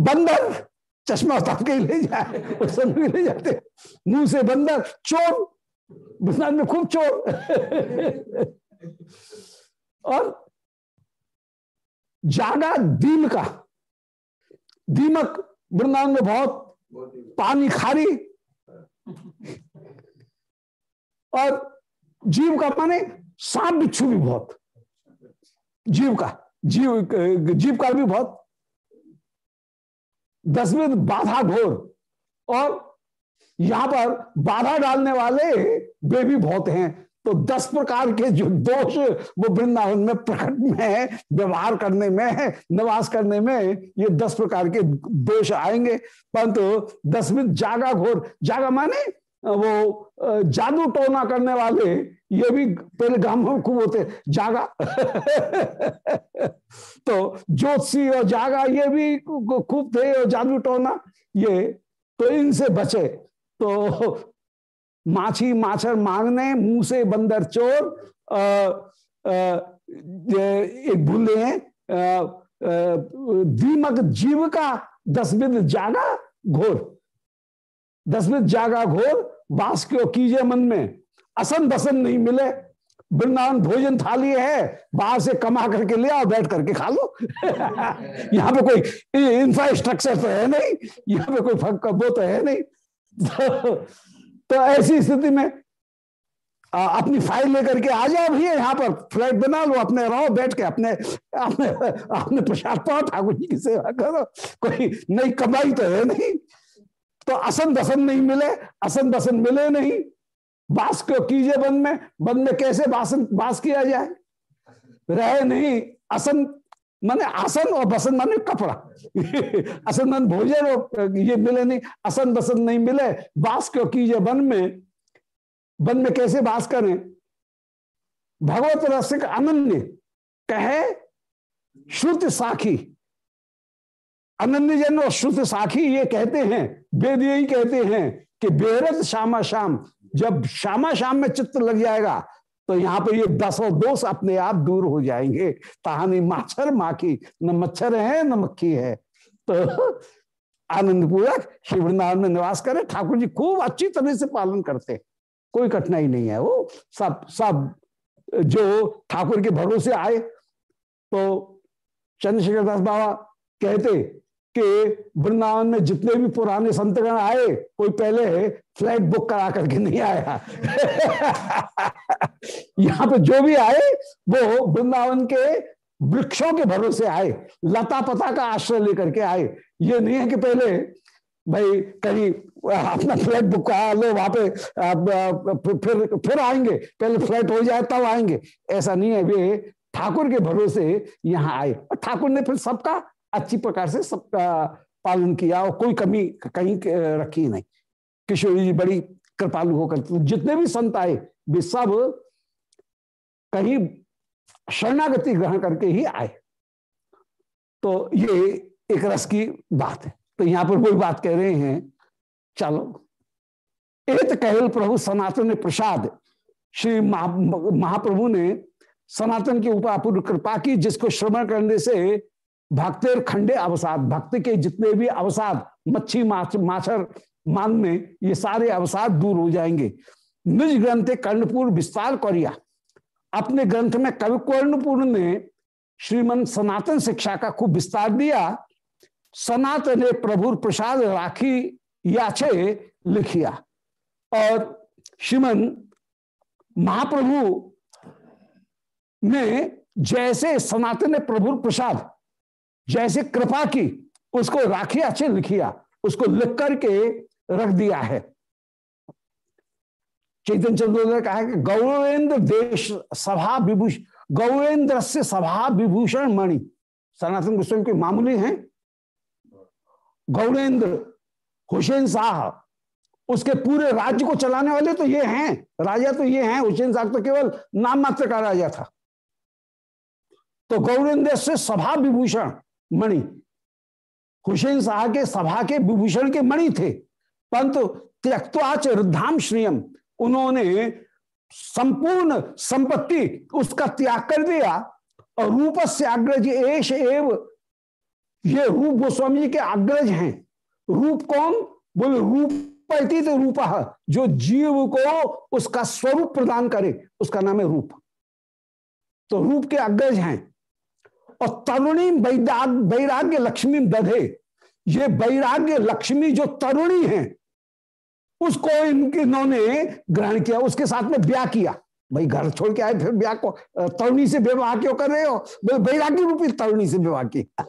बंदर, चश्मा उतार के ले जाए, उस समय ले जाते। मुँह से बंदर, चोर बुनियाद में खूब चोर। और जागा दीम का दीमक वृंदावन में बहुत पानी खारी। और जीव का माने सांप बिच्छू भी बहुत। जीव का जीव जीव का भी बहुत। दसवें बाधा घोर। और यहाँ पर बाधा डालने वाले वे भी बहुत हैं। तो दस प्रकार के जो दोष वो वृंदावन में प्रकट में व्यवहार करने में निवास करने में ये दस प्रकार के दोष आएँगे। परंतु दसवीं जागा घोर जागा माने वो जादू टोना करने वाले, ये भी पहले गाँव में खूब होते, जागा। तो ज्योतिषी और जागा ये भी खूब थे, और जादू टोना, ये तो इनसे बचे। तो माछी माछर मांगने मुँह से बंदर चोर आ, आ, एक भूले दीमक जीव का दसविद जागा घोर। दसविद जागा घोर बास क्यों कीजिए मन में? असन बसन नहीं मिले। वृंदावन भोजन थाली है बाहर से कमा करके ले आओ बैठ करके खा लो। यहाँ पे कोई इंफ्रास्ट्रक्चर तो है नहीं। यहाँ पे कोई वो तो है नहीं। तो, ऐसी स्थिति में आ, अपनी फ़ाइल लेकर के आ जाओ भैया यहाँ पर। फ्लैट बना लो अपने रहो बैठ के अपने अपने अपने प्रसाद पाओ ठाकुर जी की सेवा करो। कोई नई कमाई तो है नहीं। तो असन दसन नहीं मिले असन दसन मिले नहीं। बास क्यों कीजिए बन में। बन में कैसे बासन बास किया जाए? रहे नहीं। असन माने आसन और बसन माने कपड़ा। असन मन भोजन ये मिले नहीं असन बसन नहीं मिले। बास क्यों कीजिए बन में बन में कैसे बास करें? भगवत रसिक अनन्य, कहे श्रुति साखी। अनन्य जन और श्रुति साखी ये कहते हैं, वेद यही कहते हैं कि बेहरत श्यामा श्याम, जब श्यामा श्याम में चित्र लग जाएगा तो यहाँ पर ये दसों दोष अपने आप दूर हो जाएँगे। कहानी माछर माखी न मच्छर है, न मक्खी है। तो आनंद पूर्वक श्री वृंदावन में निवास करें। ठाकुर जी खूब अच्छी तरह से पालन करते कोई कठिनाई नहीं है वो। सब सब जो ठाकुर के भरोसे आए। तो चंद्रशेखर दास बाबा कहते कि वृंदावन में जितने भी पुराने संतगण आए, कोई पहले फ़्लाइट बुक करा करके नहीं आया। यहाँ पे जो भी आए, वो वृंदावन के वृक्षों के भरोसे आए, लता पता का आश्रय लेकर के आए। ये नहीं है कि पहले, भाई, कहीं अपना फ़्लाइट बुक करा लो, वहाँ पे फिर फिर आएँगे। पहले फ़्लाइट हो जाए, तब आएँगे। ऐसा नहीं है, वे ठाकुर के भरोसे यहाँ आए। और ठाकुर ने फिर सबका अच्छी प्रकार से सबका पालन किया और कोई कमी कहीं रखी नहीं। किशोरी जी बड़ी कृपालु होकर तो जितने भी संत आए, वे सब कहीं शरणागति ग्रहण करके ही आए। तो ये एक रस की बात है। तो यहाँ पर कोई बात कह रहे हैं, चलो। एक कहल प्रभु सनातन प्रसाद। श्री महाप्रभु ने सनातन के ऊपर अपूर्व कृपा की, जिसको श्रवण करने से भक्तेर खंडे अवसाद, भक्त के जितने भी अवसाद, मच्छी माछ, माछर मान में ये सारे अवसाद दूर हो जाएँगे। निज ग्रंथ कर्णपुर विस्तार करिया। अपने ग्रंथ में कवि कर्णपुर ने श्रीमन सनातन शिक्षा का खूब विस्तार दिया। सनातन ने प्रभु प्रसाद राखी याचे लिखिया। और श्रीमन महाप्रभु ने जैसे सनातन ने प्रभु प्रसाद, जैसे कृपा की, उसको राखी अच्छे लिखिया। उसको लिख करके रख दिया है। चैतन्य चंद्र ने कहा कि गौरेन्द्र देश सभा विभूषण गौरेन्द्र से सभा विभूषण मणि। सनातन गोस्वामी के मामूली हैं। गौरेन्द्र हुसैन शाह, उसके पूरे राज्य को चलाने वाले तो ये हैं। राजा तो ये हैं, हुसैन शाह तो केवल नाम मात्र का राजा था। तो गौरेन्द्र से सभा विभूषण मणि, हुसैन शाह के सभा के विभूषण के मणि थे। परंतु त्यक्वाच रुद्धाम श्रियम। उन्होंने संपूर्ण संपत्ति उसका त्याग कर दिया और रूप से अग्रज एश एव, ये रूप गोस्वामी जी के अग्रज हैं। रूप कौन? बोले रूप रूप जो जीव को उसका स्वरूप प्रदान करे। उसका नाम है रूप। तो रूप के अग्रज हैं। और तरुणी वैराग्य लक्ष्मी दधे ये वैराग्य लक्ष्मी जो तरुणी है, उसको इन्होंने ग्रहण किया, उसके साथ में ब्याह किया। भाई घर छोड़ के आए, फिर ब्याह को तरुणी से विवाह क्यों कर रहे हो? वैराग्य रूपी तरुणी से विवाह की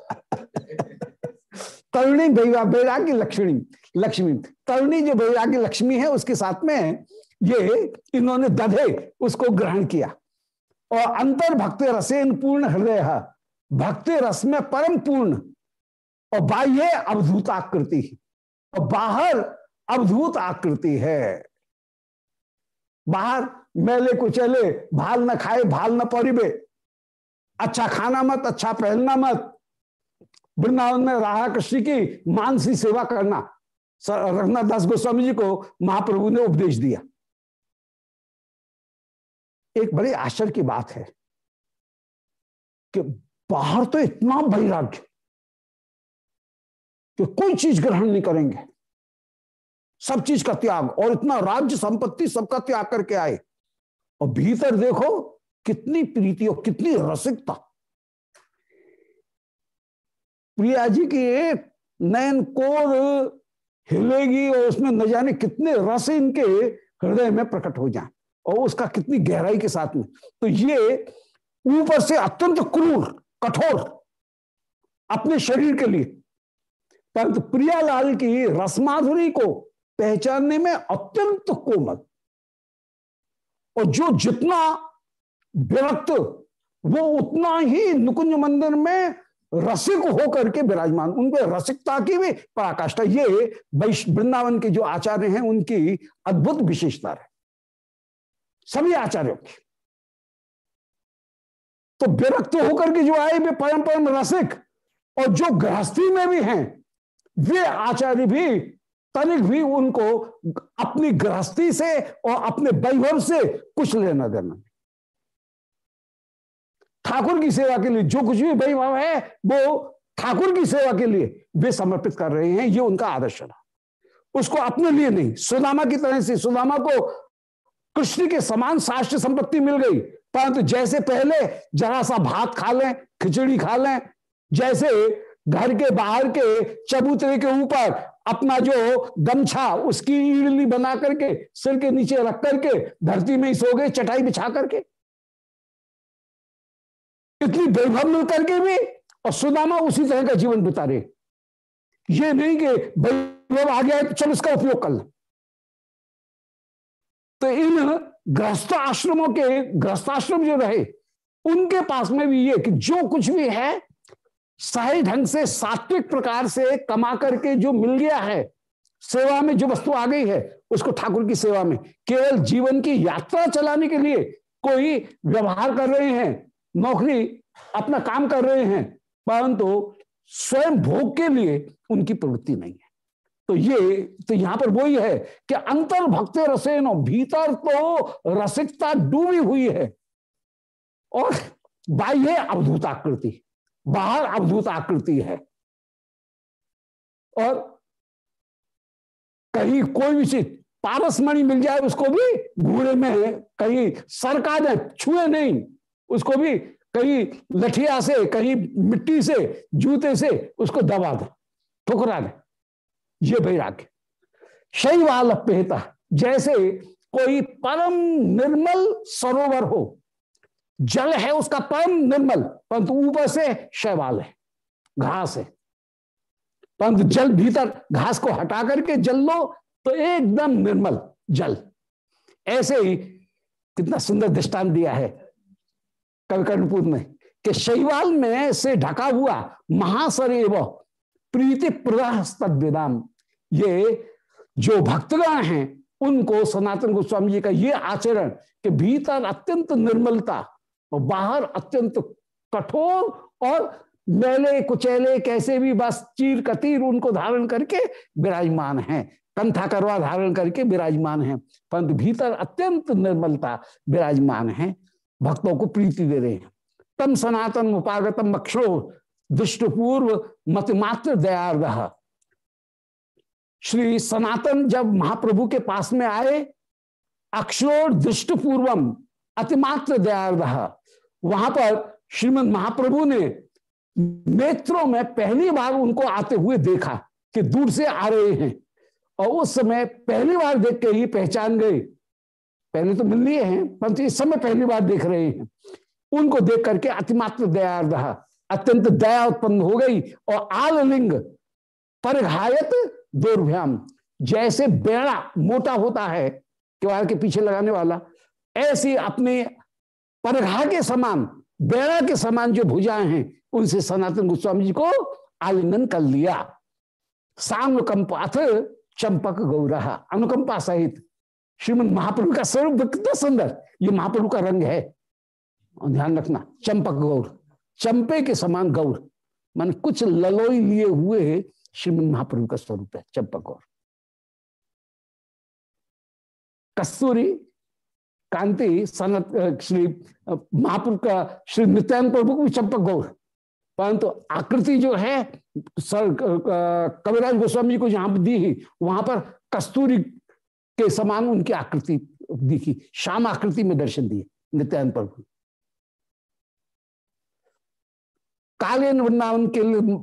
तरुणी वैराग्य लक्ष्मी लक्ष्मी। तरुणी जो वैराग्य लक्ष्मी है, उसके साथ में ये इन्होंने दधे, उसको ग्रहण किया। और अंतर भक्त रसेन पूर्ण हृदय भक्ति रस में परम पूर्ण। और बाह्य अवधूत आकृति। और बाहर अवधूत आकृति है। बाहर मेले कुचले भाल न खाए, भाल न पड़िबे अच्छा खाना मत अच्छा पहनना मत। वृंदावन में राधा कृष्ण की मानसी सेवा करना। रघुनाथ दास गोस्वामी जी को महाप्रभु ने उपदेश दिया। एक बड़े आश्चर्य की बात है कि बाहर तो इतना वैराग्य। कि कोई चीज़ ग्रहण नहीं करेंगे। सब चीज़ का त्याग और इतना राज्य संपत्ति सबका त्याग करके आए। और भीतर देखो कितनी प्रीति और कितनी रसिकता। प्रिया जी की नयन कोर हिलेगी और उसमें न जाने कितने रस इनके हृदय में प्रकट हो जाए और उसका कितनी गहराई के साथ में। तो ये ऊपर से अत्यंत क्रूर, कठोर अपने शरीर के लिए परंतु प्रियालाल की रसमाधुरी को पहचानने में अत्यंत कोमल। और जो जितना विरक्त, वो उतना ही नुकुंज मंदिर में रसिक होकर के विराजमान। उनके रसिकता की भी पराकाष्ठा। ये वृंदावन के जो आचार्य हैं, उनकी अद्भुत विशेषता है सभी आचार्यों की। तो विरक्त होकर के जो आए, वे परम परम रसिक और जो गृहस्थी में भी हैं वे आचार्य भी, तनिक भी उनको अपनी गृहस्थी से और अपने वैभव से कुछ लेना देना। ठाकुर की सेवा के लिए जो कुछ भी वैभव है, वो ठाकुर की सेवा के लिए वे समर्पित कर रहे हैं, ये उनका आदर्श था उसको अपने लिए नहीं, सुदामा की तरह से, सुदामा को कृष्ण के समान शास्त्र संपत्ति मिल गई, परंतु जैसे पहले जरा सा भात खा लें, खिचड़ी खा लें, जैसे घर के बाहर के चबूतरे के ऊपर अपना जो गमछा, उसकी ईडली बना करके, सिर के नीचे रख करके, धरती में ही सो गए, चटाई बिछा करके। इतनी मिल करके भी, और सुदामा उसी तरह का जीवन बिता रहे ये नहीं कि वैभव आ गया तो चल इसका उपयोग कर तो इन गृहस्थ आश्रमों के गृहस्थाश्रम जो रहे, उनके पास में भी ये कि जो कुछ भी है सही ढंग से, सात्विक प्रकार से कमा करके जो मिल गया है, सेवा में जो वस्तु आ गई है, उसको ठाकुर की सेवा में। केवल जीवन की यात्रा चलाने के लिए कोई व्यवहार कर रहे हैं, नौकरी अपना काम कर रहे हैं, परंतु तो स्वयं भोग के लिए उनकी प्रवृत्ति नहीं है। तो ये तो यहाँ पर वही है कि अंतर भक्ति रसेनो, भीतर तो रसिकता डूबी हुई है। और बाह्य अवधूत आकृति बाहर अवधूत आकृति है। और कहीं कोई भी चीज़, पारसमणि मिल जाए, उसको भी घूड़े में कहीं सरका दे छुए नहीं, उसको भी कहीं लठिया से, कहीं मिट्टी से, जूते से, उसको दबा दे, ठुकरा दे। ये वैराग्य। शैवाल पेहता जैसे कोई परम निर्मल सरोवर हो जल है उसका परम निर्मल, परंतु ऊपर से शैवाल है, घास है। परंतु जल भीतर, घास को हटा करके जल लो तो एकदम निर्मल जल। ऐसे ही कितना सुंदर दृष्टांत दिया है कविकर्णपुर में, कि शैवाल में से ढका हुआ महासर एवं प्रीति प्रदाम ये जो भक्तगण हैं, उनको सनातन गोस्वामी जी का ये आचरण, कि भीतर अत्यंत निर्मलता बाहर अत्यंत कठोर और मेले कुचेले कैसे भी बस चीर कतीर उनको धारण करके विराजमान है। कंथा करवा धारण करके विराजमान है। परंतु भीतर अत्यंत निर्मलता विराजमान है। भक्तों को प्रीति दे रहे हैं। तम सनातन उपागतम अक्षो दुष्ट पूर्व मतमात्र दयार्द। श्री सनातन जब महाप्रभु के पास में आए, अक्षोर दृष्ट पूर्वम अतिमात्र दयार्द। वहाँ पर श्रीमद महाप्रभु ने नेत्रों में पहली बार उनको आते हुए देखा कि दूर से आ रहे हैं। और उस समय पहली बार देख के ही पहचान गए पहले तो मिल लिए हैं, परंतु इस समय पहली बार देख रहे हैं। उनको देख करके अतिमात्र दया रहा अत्यंत दया उत्पन्न हो गई और आलिंग परघायत, दुर्भ्याम, जैसे बेड़ा मोटा होता है के पीछे लगाने वाला, ऐसे अपने परघा के समान, बेड़ा के समान जो भुजाएँ हैं, उनसे सनातन गोस्वामी जी को आलिंगन कर लिया। सानुकंपाथ चंपक गौरा अनुकंपा सहित। श्रीमद महाप्रभु का स्वरूप कितना सुंदर, ये महाप्रभु का रंग है। ध्यान रखना, चंपक गौर, चंपे के समान गौर। मान कुछ ललोई लिए हुए श्रीमद महाप्रभु का स्वरूप है, चंपक गौर। कस्तूरी कांति सनत श्री महाप्रभु का श्री नित्यान प्रभु को चंपक गौर परंतु आकृति जो है, सर कविराज गोस्वामी जी को जहाँ दी वहाँ पर कस्तूरी के समान उनकी आकृति दिखी श्याम आकृति में दर्शन दिए नित्यान प्रभु कालीन वृंदावन के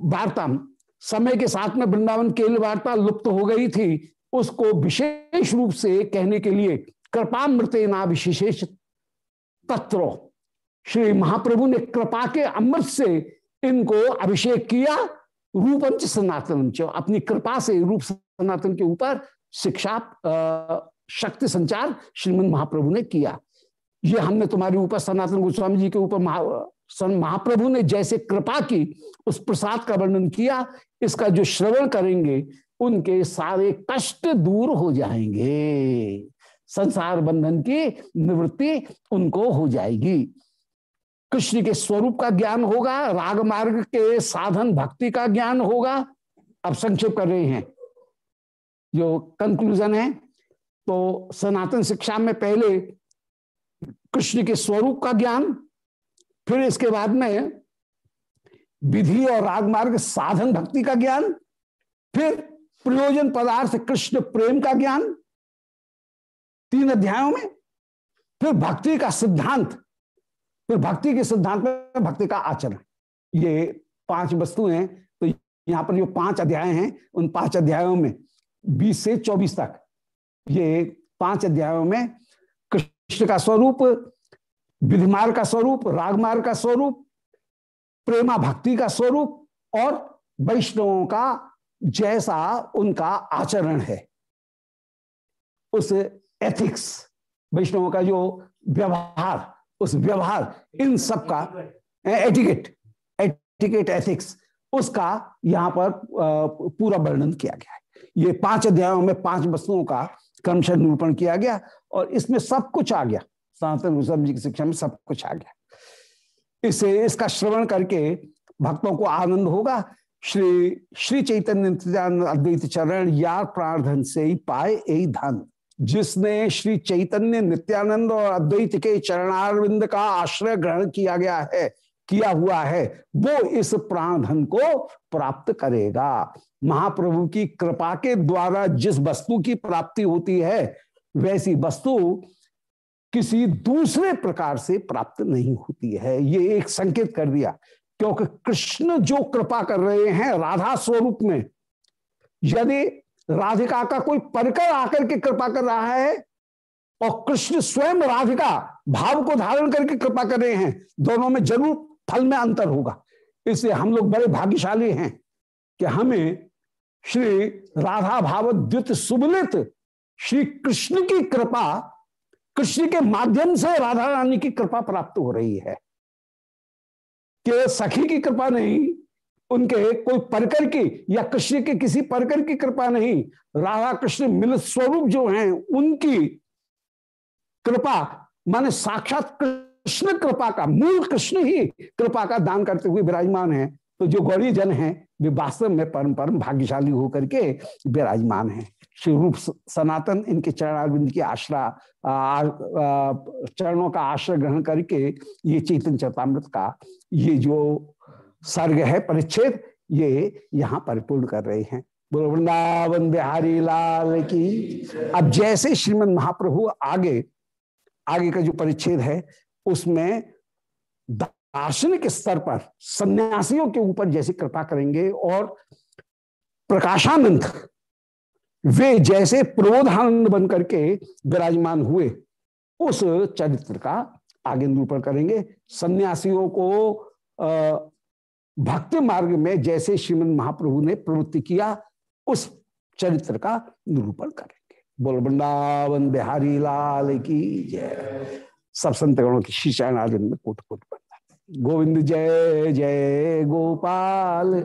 वार्ता समय के साथ में वृंदावन के वार्ता लुप्त हो गई थी, उसको विशेष रूप से कहने के लिए कृपामृत ना विशेष तत्व श्री महाप्रभु ने कृपा के अमृत से इनको अभिषेक किया रूपंच सनातन अपनी कृपा से रूप सनातन के ऊपर शिक्षा शक्ति संचार श्रीमद महाप्रभु ने किया। ये हमने तुम्हारे ऊपर सनातन गोस्वामी जी के ऊपर महा, महाप्रभु ने जैसे कृपा की उस प्रसाद का वर्णन किया इसका जो श्रवण करेंगे उनके सारे कष्ट दूर हो जाएँगे। संसार बंधन की निवृत्ति उनको हो जाएगी। कृष्ण के स्वरूप का ज्ञान होगा, राग मार्ग के साधन भक्ति का ज्ञान होगा। अब संक्षेप कर रहे हैं। जो कंक्लूजन है तो सनातन शिक्षा में पहले कृष्ण के स्वरूप का ज्ञान, फिर इसके बाद में विधि और राग मार्ग, साधन भक्ति का ज्ञान, फिर प्रयोजन पदार्थ, कृष्ण प्रेम का ज्ञान तीन अध्यायों में, फिर भक्ति का सिद्धांत, फिर भक्ति के सिद्धांत में भक्ति का आचरण। ये पाँच वस्तुएँ तो यहाँ पर जो पाँच अध्याय हैं, उन पाँच अध्यायों में, बीस से चौबीस तक, ये पाँच अध्यायों में, कृष्ण का स्वरूप, विधिमार का स्वरूप, रागमार का स्वरूप, प्रेमा भक्ति का स्वरूप, और वैष्णवों का जैसा उनका आचरण है। उस एथिक्स वैष्णवों का जो व्यवहार, उस व्यवहार, इन सब का एटिकेट एटिकेट एथिक्स उसका यहाँ पर पूरा वर्णन किया गया है। ये पाँच अध्यायों में पाँच वस्तुओं का क्रमशः निरूपण किया गया और इसमें सब कुछ आ गया। सनातन गोस्वामी जी की शिक्षा में सब कुछ आ गया। इसे, इसका श्रवण करके भक्तों को आनंद होगा। श्री श्री चैतन्य अद्वैत चरण या प्रार्थन से ही पाए यही धन। जिसने श्री चैतन्य नित्यानंद और अद्वैत के चरणारविंद का आश्रय ग्रहण किया गया है, किया हुआ है, वो इस प्राण धन को प्राप्त करेगा। महाप्रभु की कृपा के द्वारा जिस वस्तु की प्राप्ति होती है, वैसी वस्तु किसी दूसरे प्रकार से प्राप्त नहीं होती है। ये एक संकेत कर दिया, क्योंकि कृष्ण जो कृपा कर रहे हैं राधा स्वरूप में यदि राधिका का कोई परकर आकर के कृपा कर रहा है? और कृष्ण स्वयं राधिका भाव को धारण करके कृपा कर रहे हैं। दोनों में ज़रूर फल में अंतर होगा। इसलिए हम लोग बड़े भाग्यशाली हैं कि हमें श्री राधा भाव द्युत सुबलित श्री कृष्ण की कृपा, कृष्ण के माध्यम से राधा रानी की कृपा प्राप्त हो रही है। कि सखी की कृपा नहीं उनके कोई परकर की या कृष्ण के किसी परकर की कृपा नहीं। राधा कृष्ण मिल स्वरूप जो हैं, उनकी कृपा, माने साक्षात कृष्ण कृपा का, मूल कृष्ण ही कृपा का दान करते हुए विराजमान है। तो जो गौरी जन है, वे वास्तव में परम परम भाग्यशाली होकर के विराजमान है। श्री रूप सनातन इनके चरणारविंद की आश्रा चरणों का आश्रय ग्रहण करके ये चेतन चरतामृत का, ये जो सर्ग है, परिच्छेद, ये यहाँ परिपूर्ण कर रहे हैं। बोलो, वृंदावन बिहारी लाल की। अब जैसे श्रीमद महाप्रभु आगे आगे का जो परिच्छेद है, उसमें दार्शनिक स्तर पर, सन्यासियों के ऊपर जैसी कृपा करेंगे और प्रकाशानंद, वे जैसे प्रबोधानंद बन करके विराजमान हुए, उस चरित्र का आगे निरूपण करेंगे। सन्यासियों को भक्ति मार्ग में जैसे श्रीमद महाप्रभु ने प्रवृत्ति किया, उस चरित्र का निरूपण करेंगे। बोल, वृंदावन बिहारी लाल की जय। सब संत गणों की श्री चरण में कोट कोट पर गोविंद जय जय गोपाल।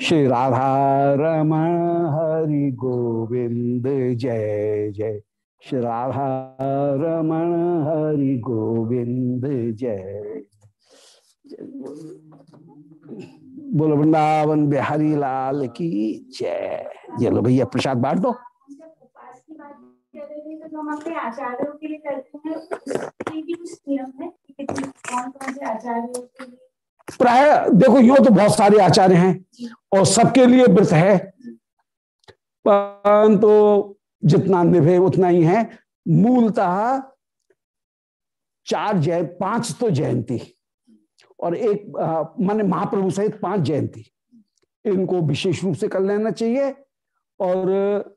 श्री राधा रमण हरि गोविंद जय जय। श्री राधा रमण हरि गोविंद जय। बोलो, वृंदावन बिहारी लाल की जय। ये लो भैया, प्रसाद बांट दो। प्राय, देखो, यो तो बहुत सारे आचार्य हैं और सबके लिए व्रत है। परंतु तो जितना निभे, उतना ही है। मूलतः चार जय, पाँच तो जयंती। और एक माने महाप्रभु सहित पाँच जयंती। इनको विशेष रूप से कर लेना चाहिए। और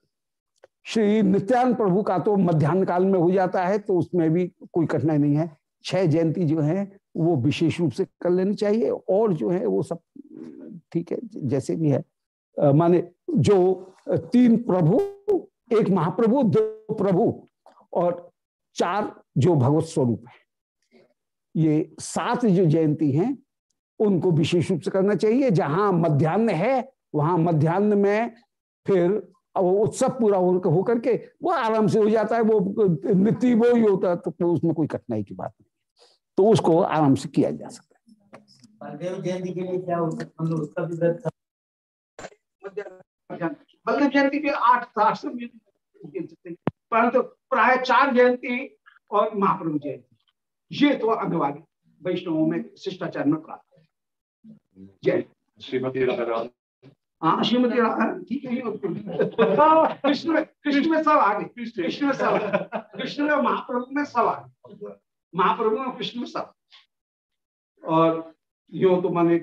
श्री नित्यानंद प्रभु का तो मध्यान्ह काल में हो जाता है तो उसमें भी कोई कठिनाई नहीं है। छह जयंती जो है, वो विशेष रूप से कर लेनी चाहिए। और जो है, वो सब ठीक है जैसे भी है। माने जो तीन प्रभु, एक महाप्रभु, दो प्रभु और चार जो भगवत स्वरूप है। ये सात जो जयंती हैं, उनको विशेष रूप से करना चाहिए। जहाँ मध्यान्ह है, वहाँ मध्यान्ह में फिर उत्सव पूरा होकर के वो आराम से हो जाता है, वो नित्य वो ही होता है तो उसमें कोई कठिनाई की बात नहीं। तो उसको आराम से किया जा सकता है। परंतु प्राय चार जयंती और महाप्रभु जयंती। ये तो अग्रवादी वैष्णवों में शिष्टाचार में प्राप्त है। जय। श्रीमती हाँ श्रीमती ठीक है कृष्ण में कृष्ण में सब आगे। कृष्ण में सब कृष्ण में महाप्रभु में सब आगे। महाप्रभु में कृष्ण में सब और यो तो माने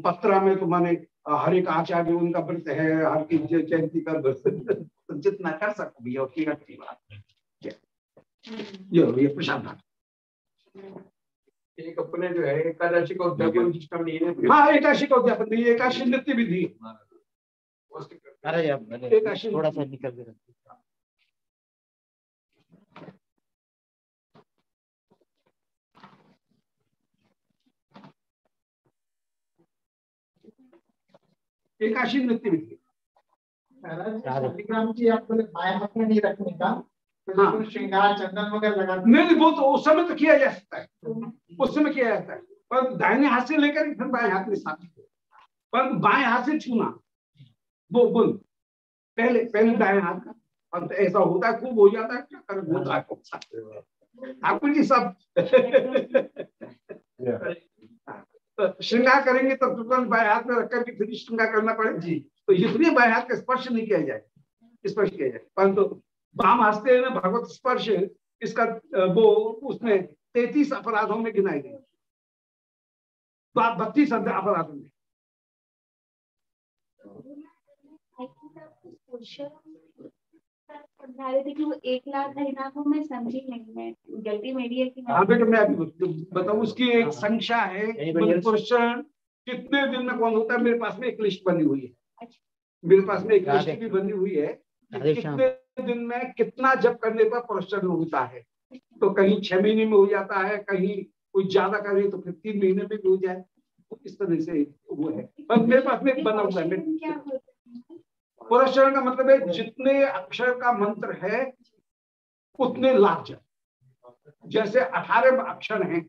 पत्रा में तो माने हर एक आचार्य उनका व्रत है हर की जयंती का व्रत तो जितना कर सकते भी और की बात यो ये प्रसाद एक अपने जो है एकादशी का उद्यापन सिस्टम नहीं है। हाँ एकादशी का उद्यापन नहीं एकादशी नृत्य विधि अरे एकादशी थोड़ा सा निकल गया। एकाशी नृत्य विधि जी आपको बाएँ हाथ में नहीं रखने का। हाँ। श्रृंगार चंदन वगैरह लगा नहीं वो तो उस समय तो किया जा सकता है। उस समय किया जाता है। पर दाहिने हाथ से लेकर फिर बाएँ हाथ में साथ पर बाएँ हाथ से छूना वो बुल पहले पहले दाएँ हाथ का। और ऐसा होता है खूब हो जाता है क्या कर ठाकुर जी सब। तो श्रृंगार करेंगे तो तुरंत बाएँ हाथ में रखकर के फिर श्रृंगार करना पड़ेगा जी। तो इसलिए बाएँ हाथ का स्पर्श नहीं किया जाए। स्पर्श किया जाए। परंतु वाम हस्ते में भगवत स्पर्श इसका वो उसमें तैतीस अपराधों में गिनाई गई बत्तीस अपराधों में। वो एक लाख में समझी नहीं है गलती मेरी है। कि हाँ बेटा मैं बताऊँ उसकी एक संख्या है क्वेश्चन कितने दिन में कौन होता है? मेरे पास में एक लिस्ट बनी हुई है। अच्छा। मेरे पास में एक लिस्ट भी बनी हुई है कितने दिन में कितना जब करने पर प्रश्न होता है? तो कहीं छह महीने में हो जाता है कहीं कोई ज़्यादा करे तो फिर तीन महीने में भी हो जाए। तो इस तरह से वो है। बस मेरे पास में बना हुआ है। पुरस्चरण का मतलब है जितने अक्षर का मंत्र है उतने लाभ जब जैसे अठारह अक्षर हैं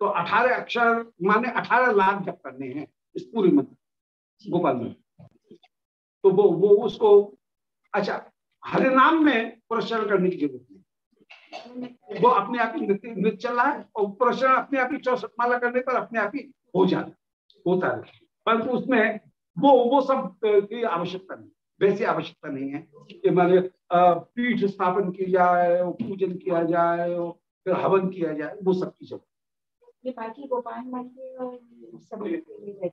तो अठारह अक्षर माने अठारह लाख जब करने हैं इस पूरे मंत्र गोपाल में। तो वो वो उसको अच्छा हरिनाम में पुरस्चरण करने की ज़रूरत नहीं। वो अपने आप ही नृत्य चल रहा है और पुरस्चरण अपने आप ही चौसठ माला करने पर अपने आप ही हो जाता होता है। परंतु उसमें वो वो सब की आवश्यकता नहीं वैसी आवश्यकता नहीं है कि माने पीठ स्थापन की जाए पूजन किया जाए फिर हवन किया जाए वो सब की ज़रूरत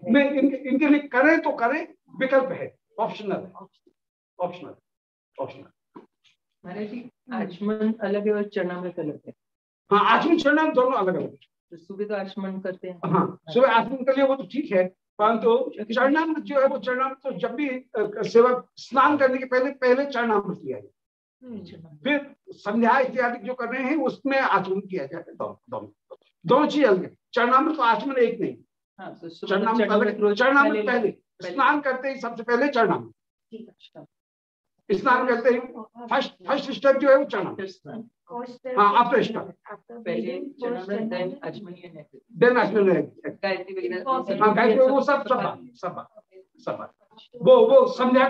नहीं। इनके, इनके लिए करें तो करें विकल्प है ऑप्शनल है ऑप्शनल। ऑप्शनल आचमन अलग है और चरणामृत अलग है। हाँ आचमन चरणामृत दोनों अलग अलग तो सुबह तो आचमन करते हैं। हाँ सुबह आचमन कर लिया वो तो ठीक है परंतु चरणामृत जो है वो चरणामृत तो जब भी सेवक स्नान करने के पहले पहले चरणामृत लिया जाए। हम्म, फिर संध्या इत्यादि जो कर रहे हैं उसमें आचमन किया जाए। दोनों दोनों चीज़ अलग चरणामृत तो आचमन एक नहीं। हाँ, तो चरणामृत चरणामृत पहले स्नान करते ही सबसे पहले चरणामृत। स्नान करते हैं फ़र्स्ट फ़र्स्ट स्टेप जो है वो चना हाँ आफ्टर स्टार्ट देन अश्विन हाँ। गायत्री वो सब सब सब सब वो वो समझा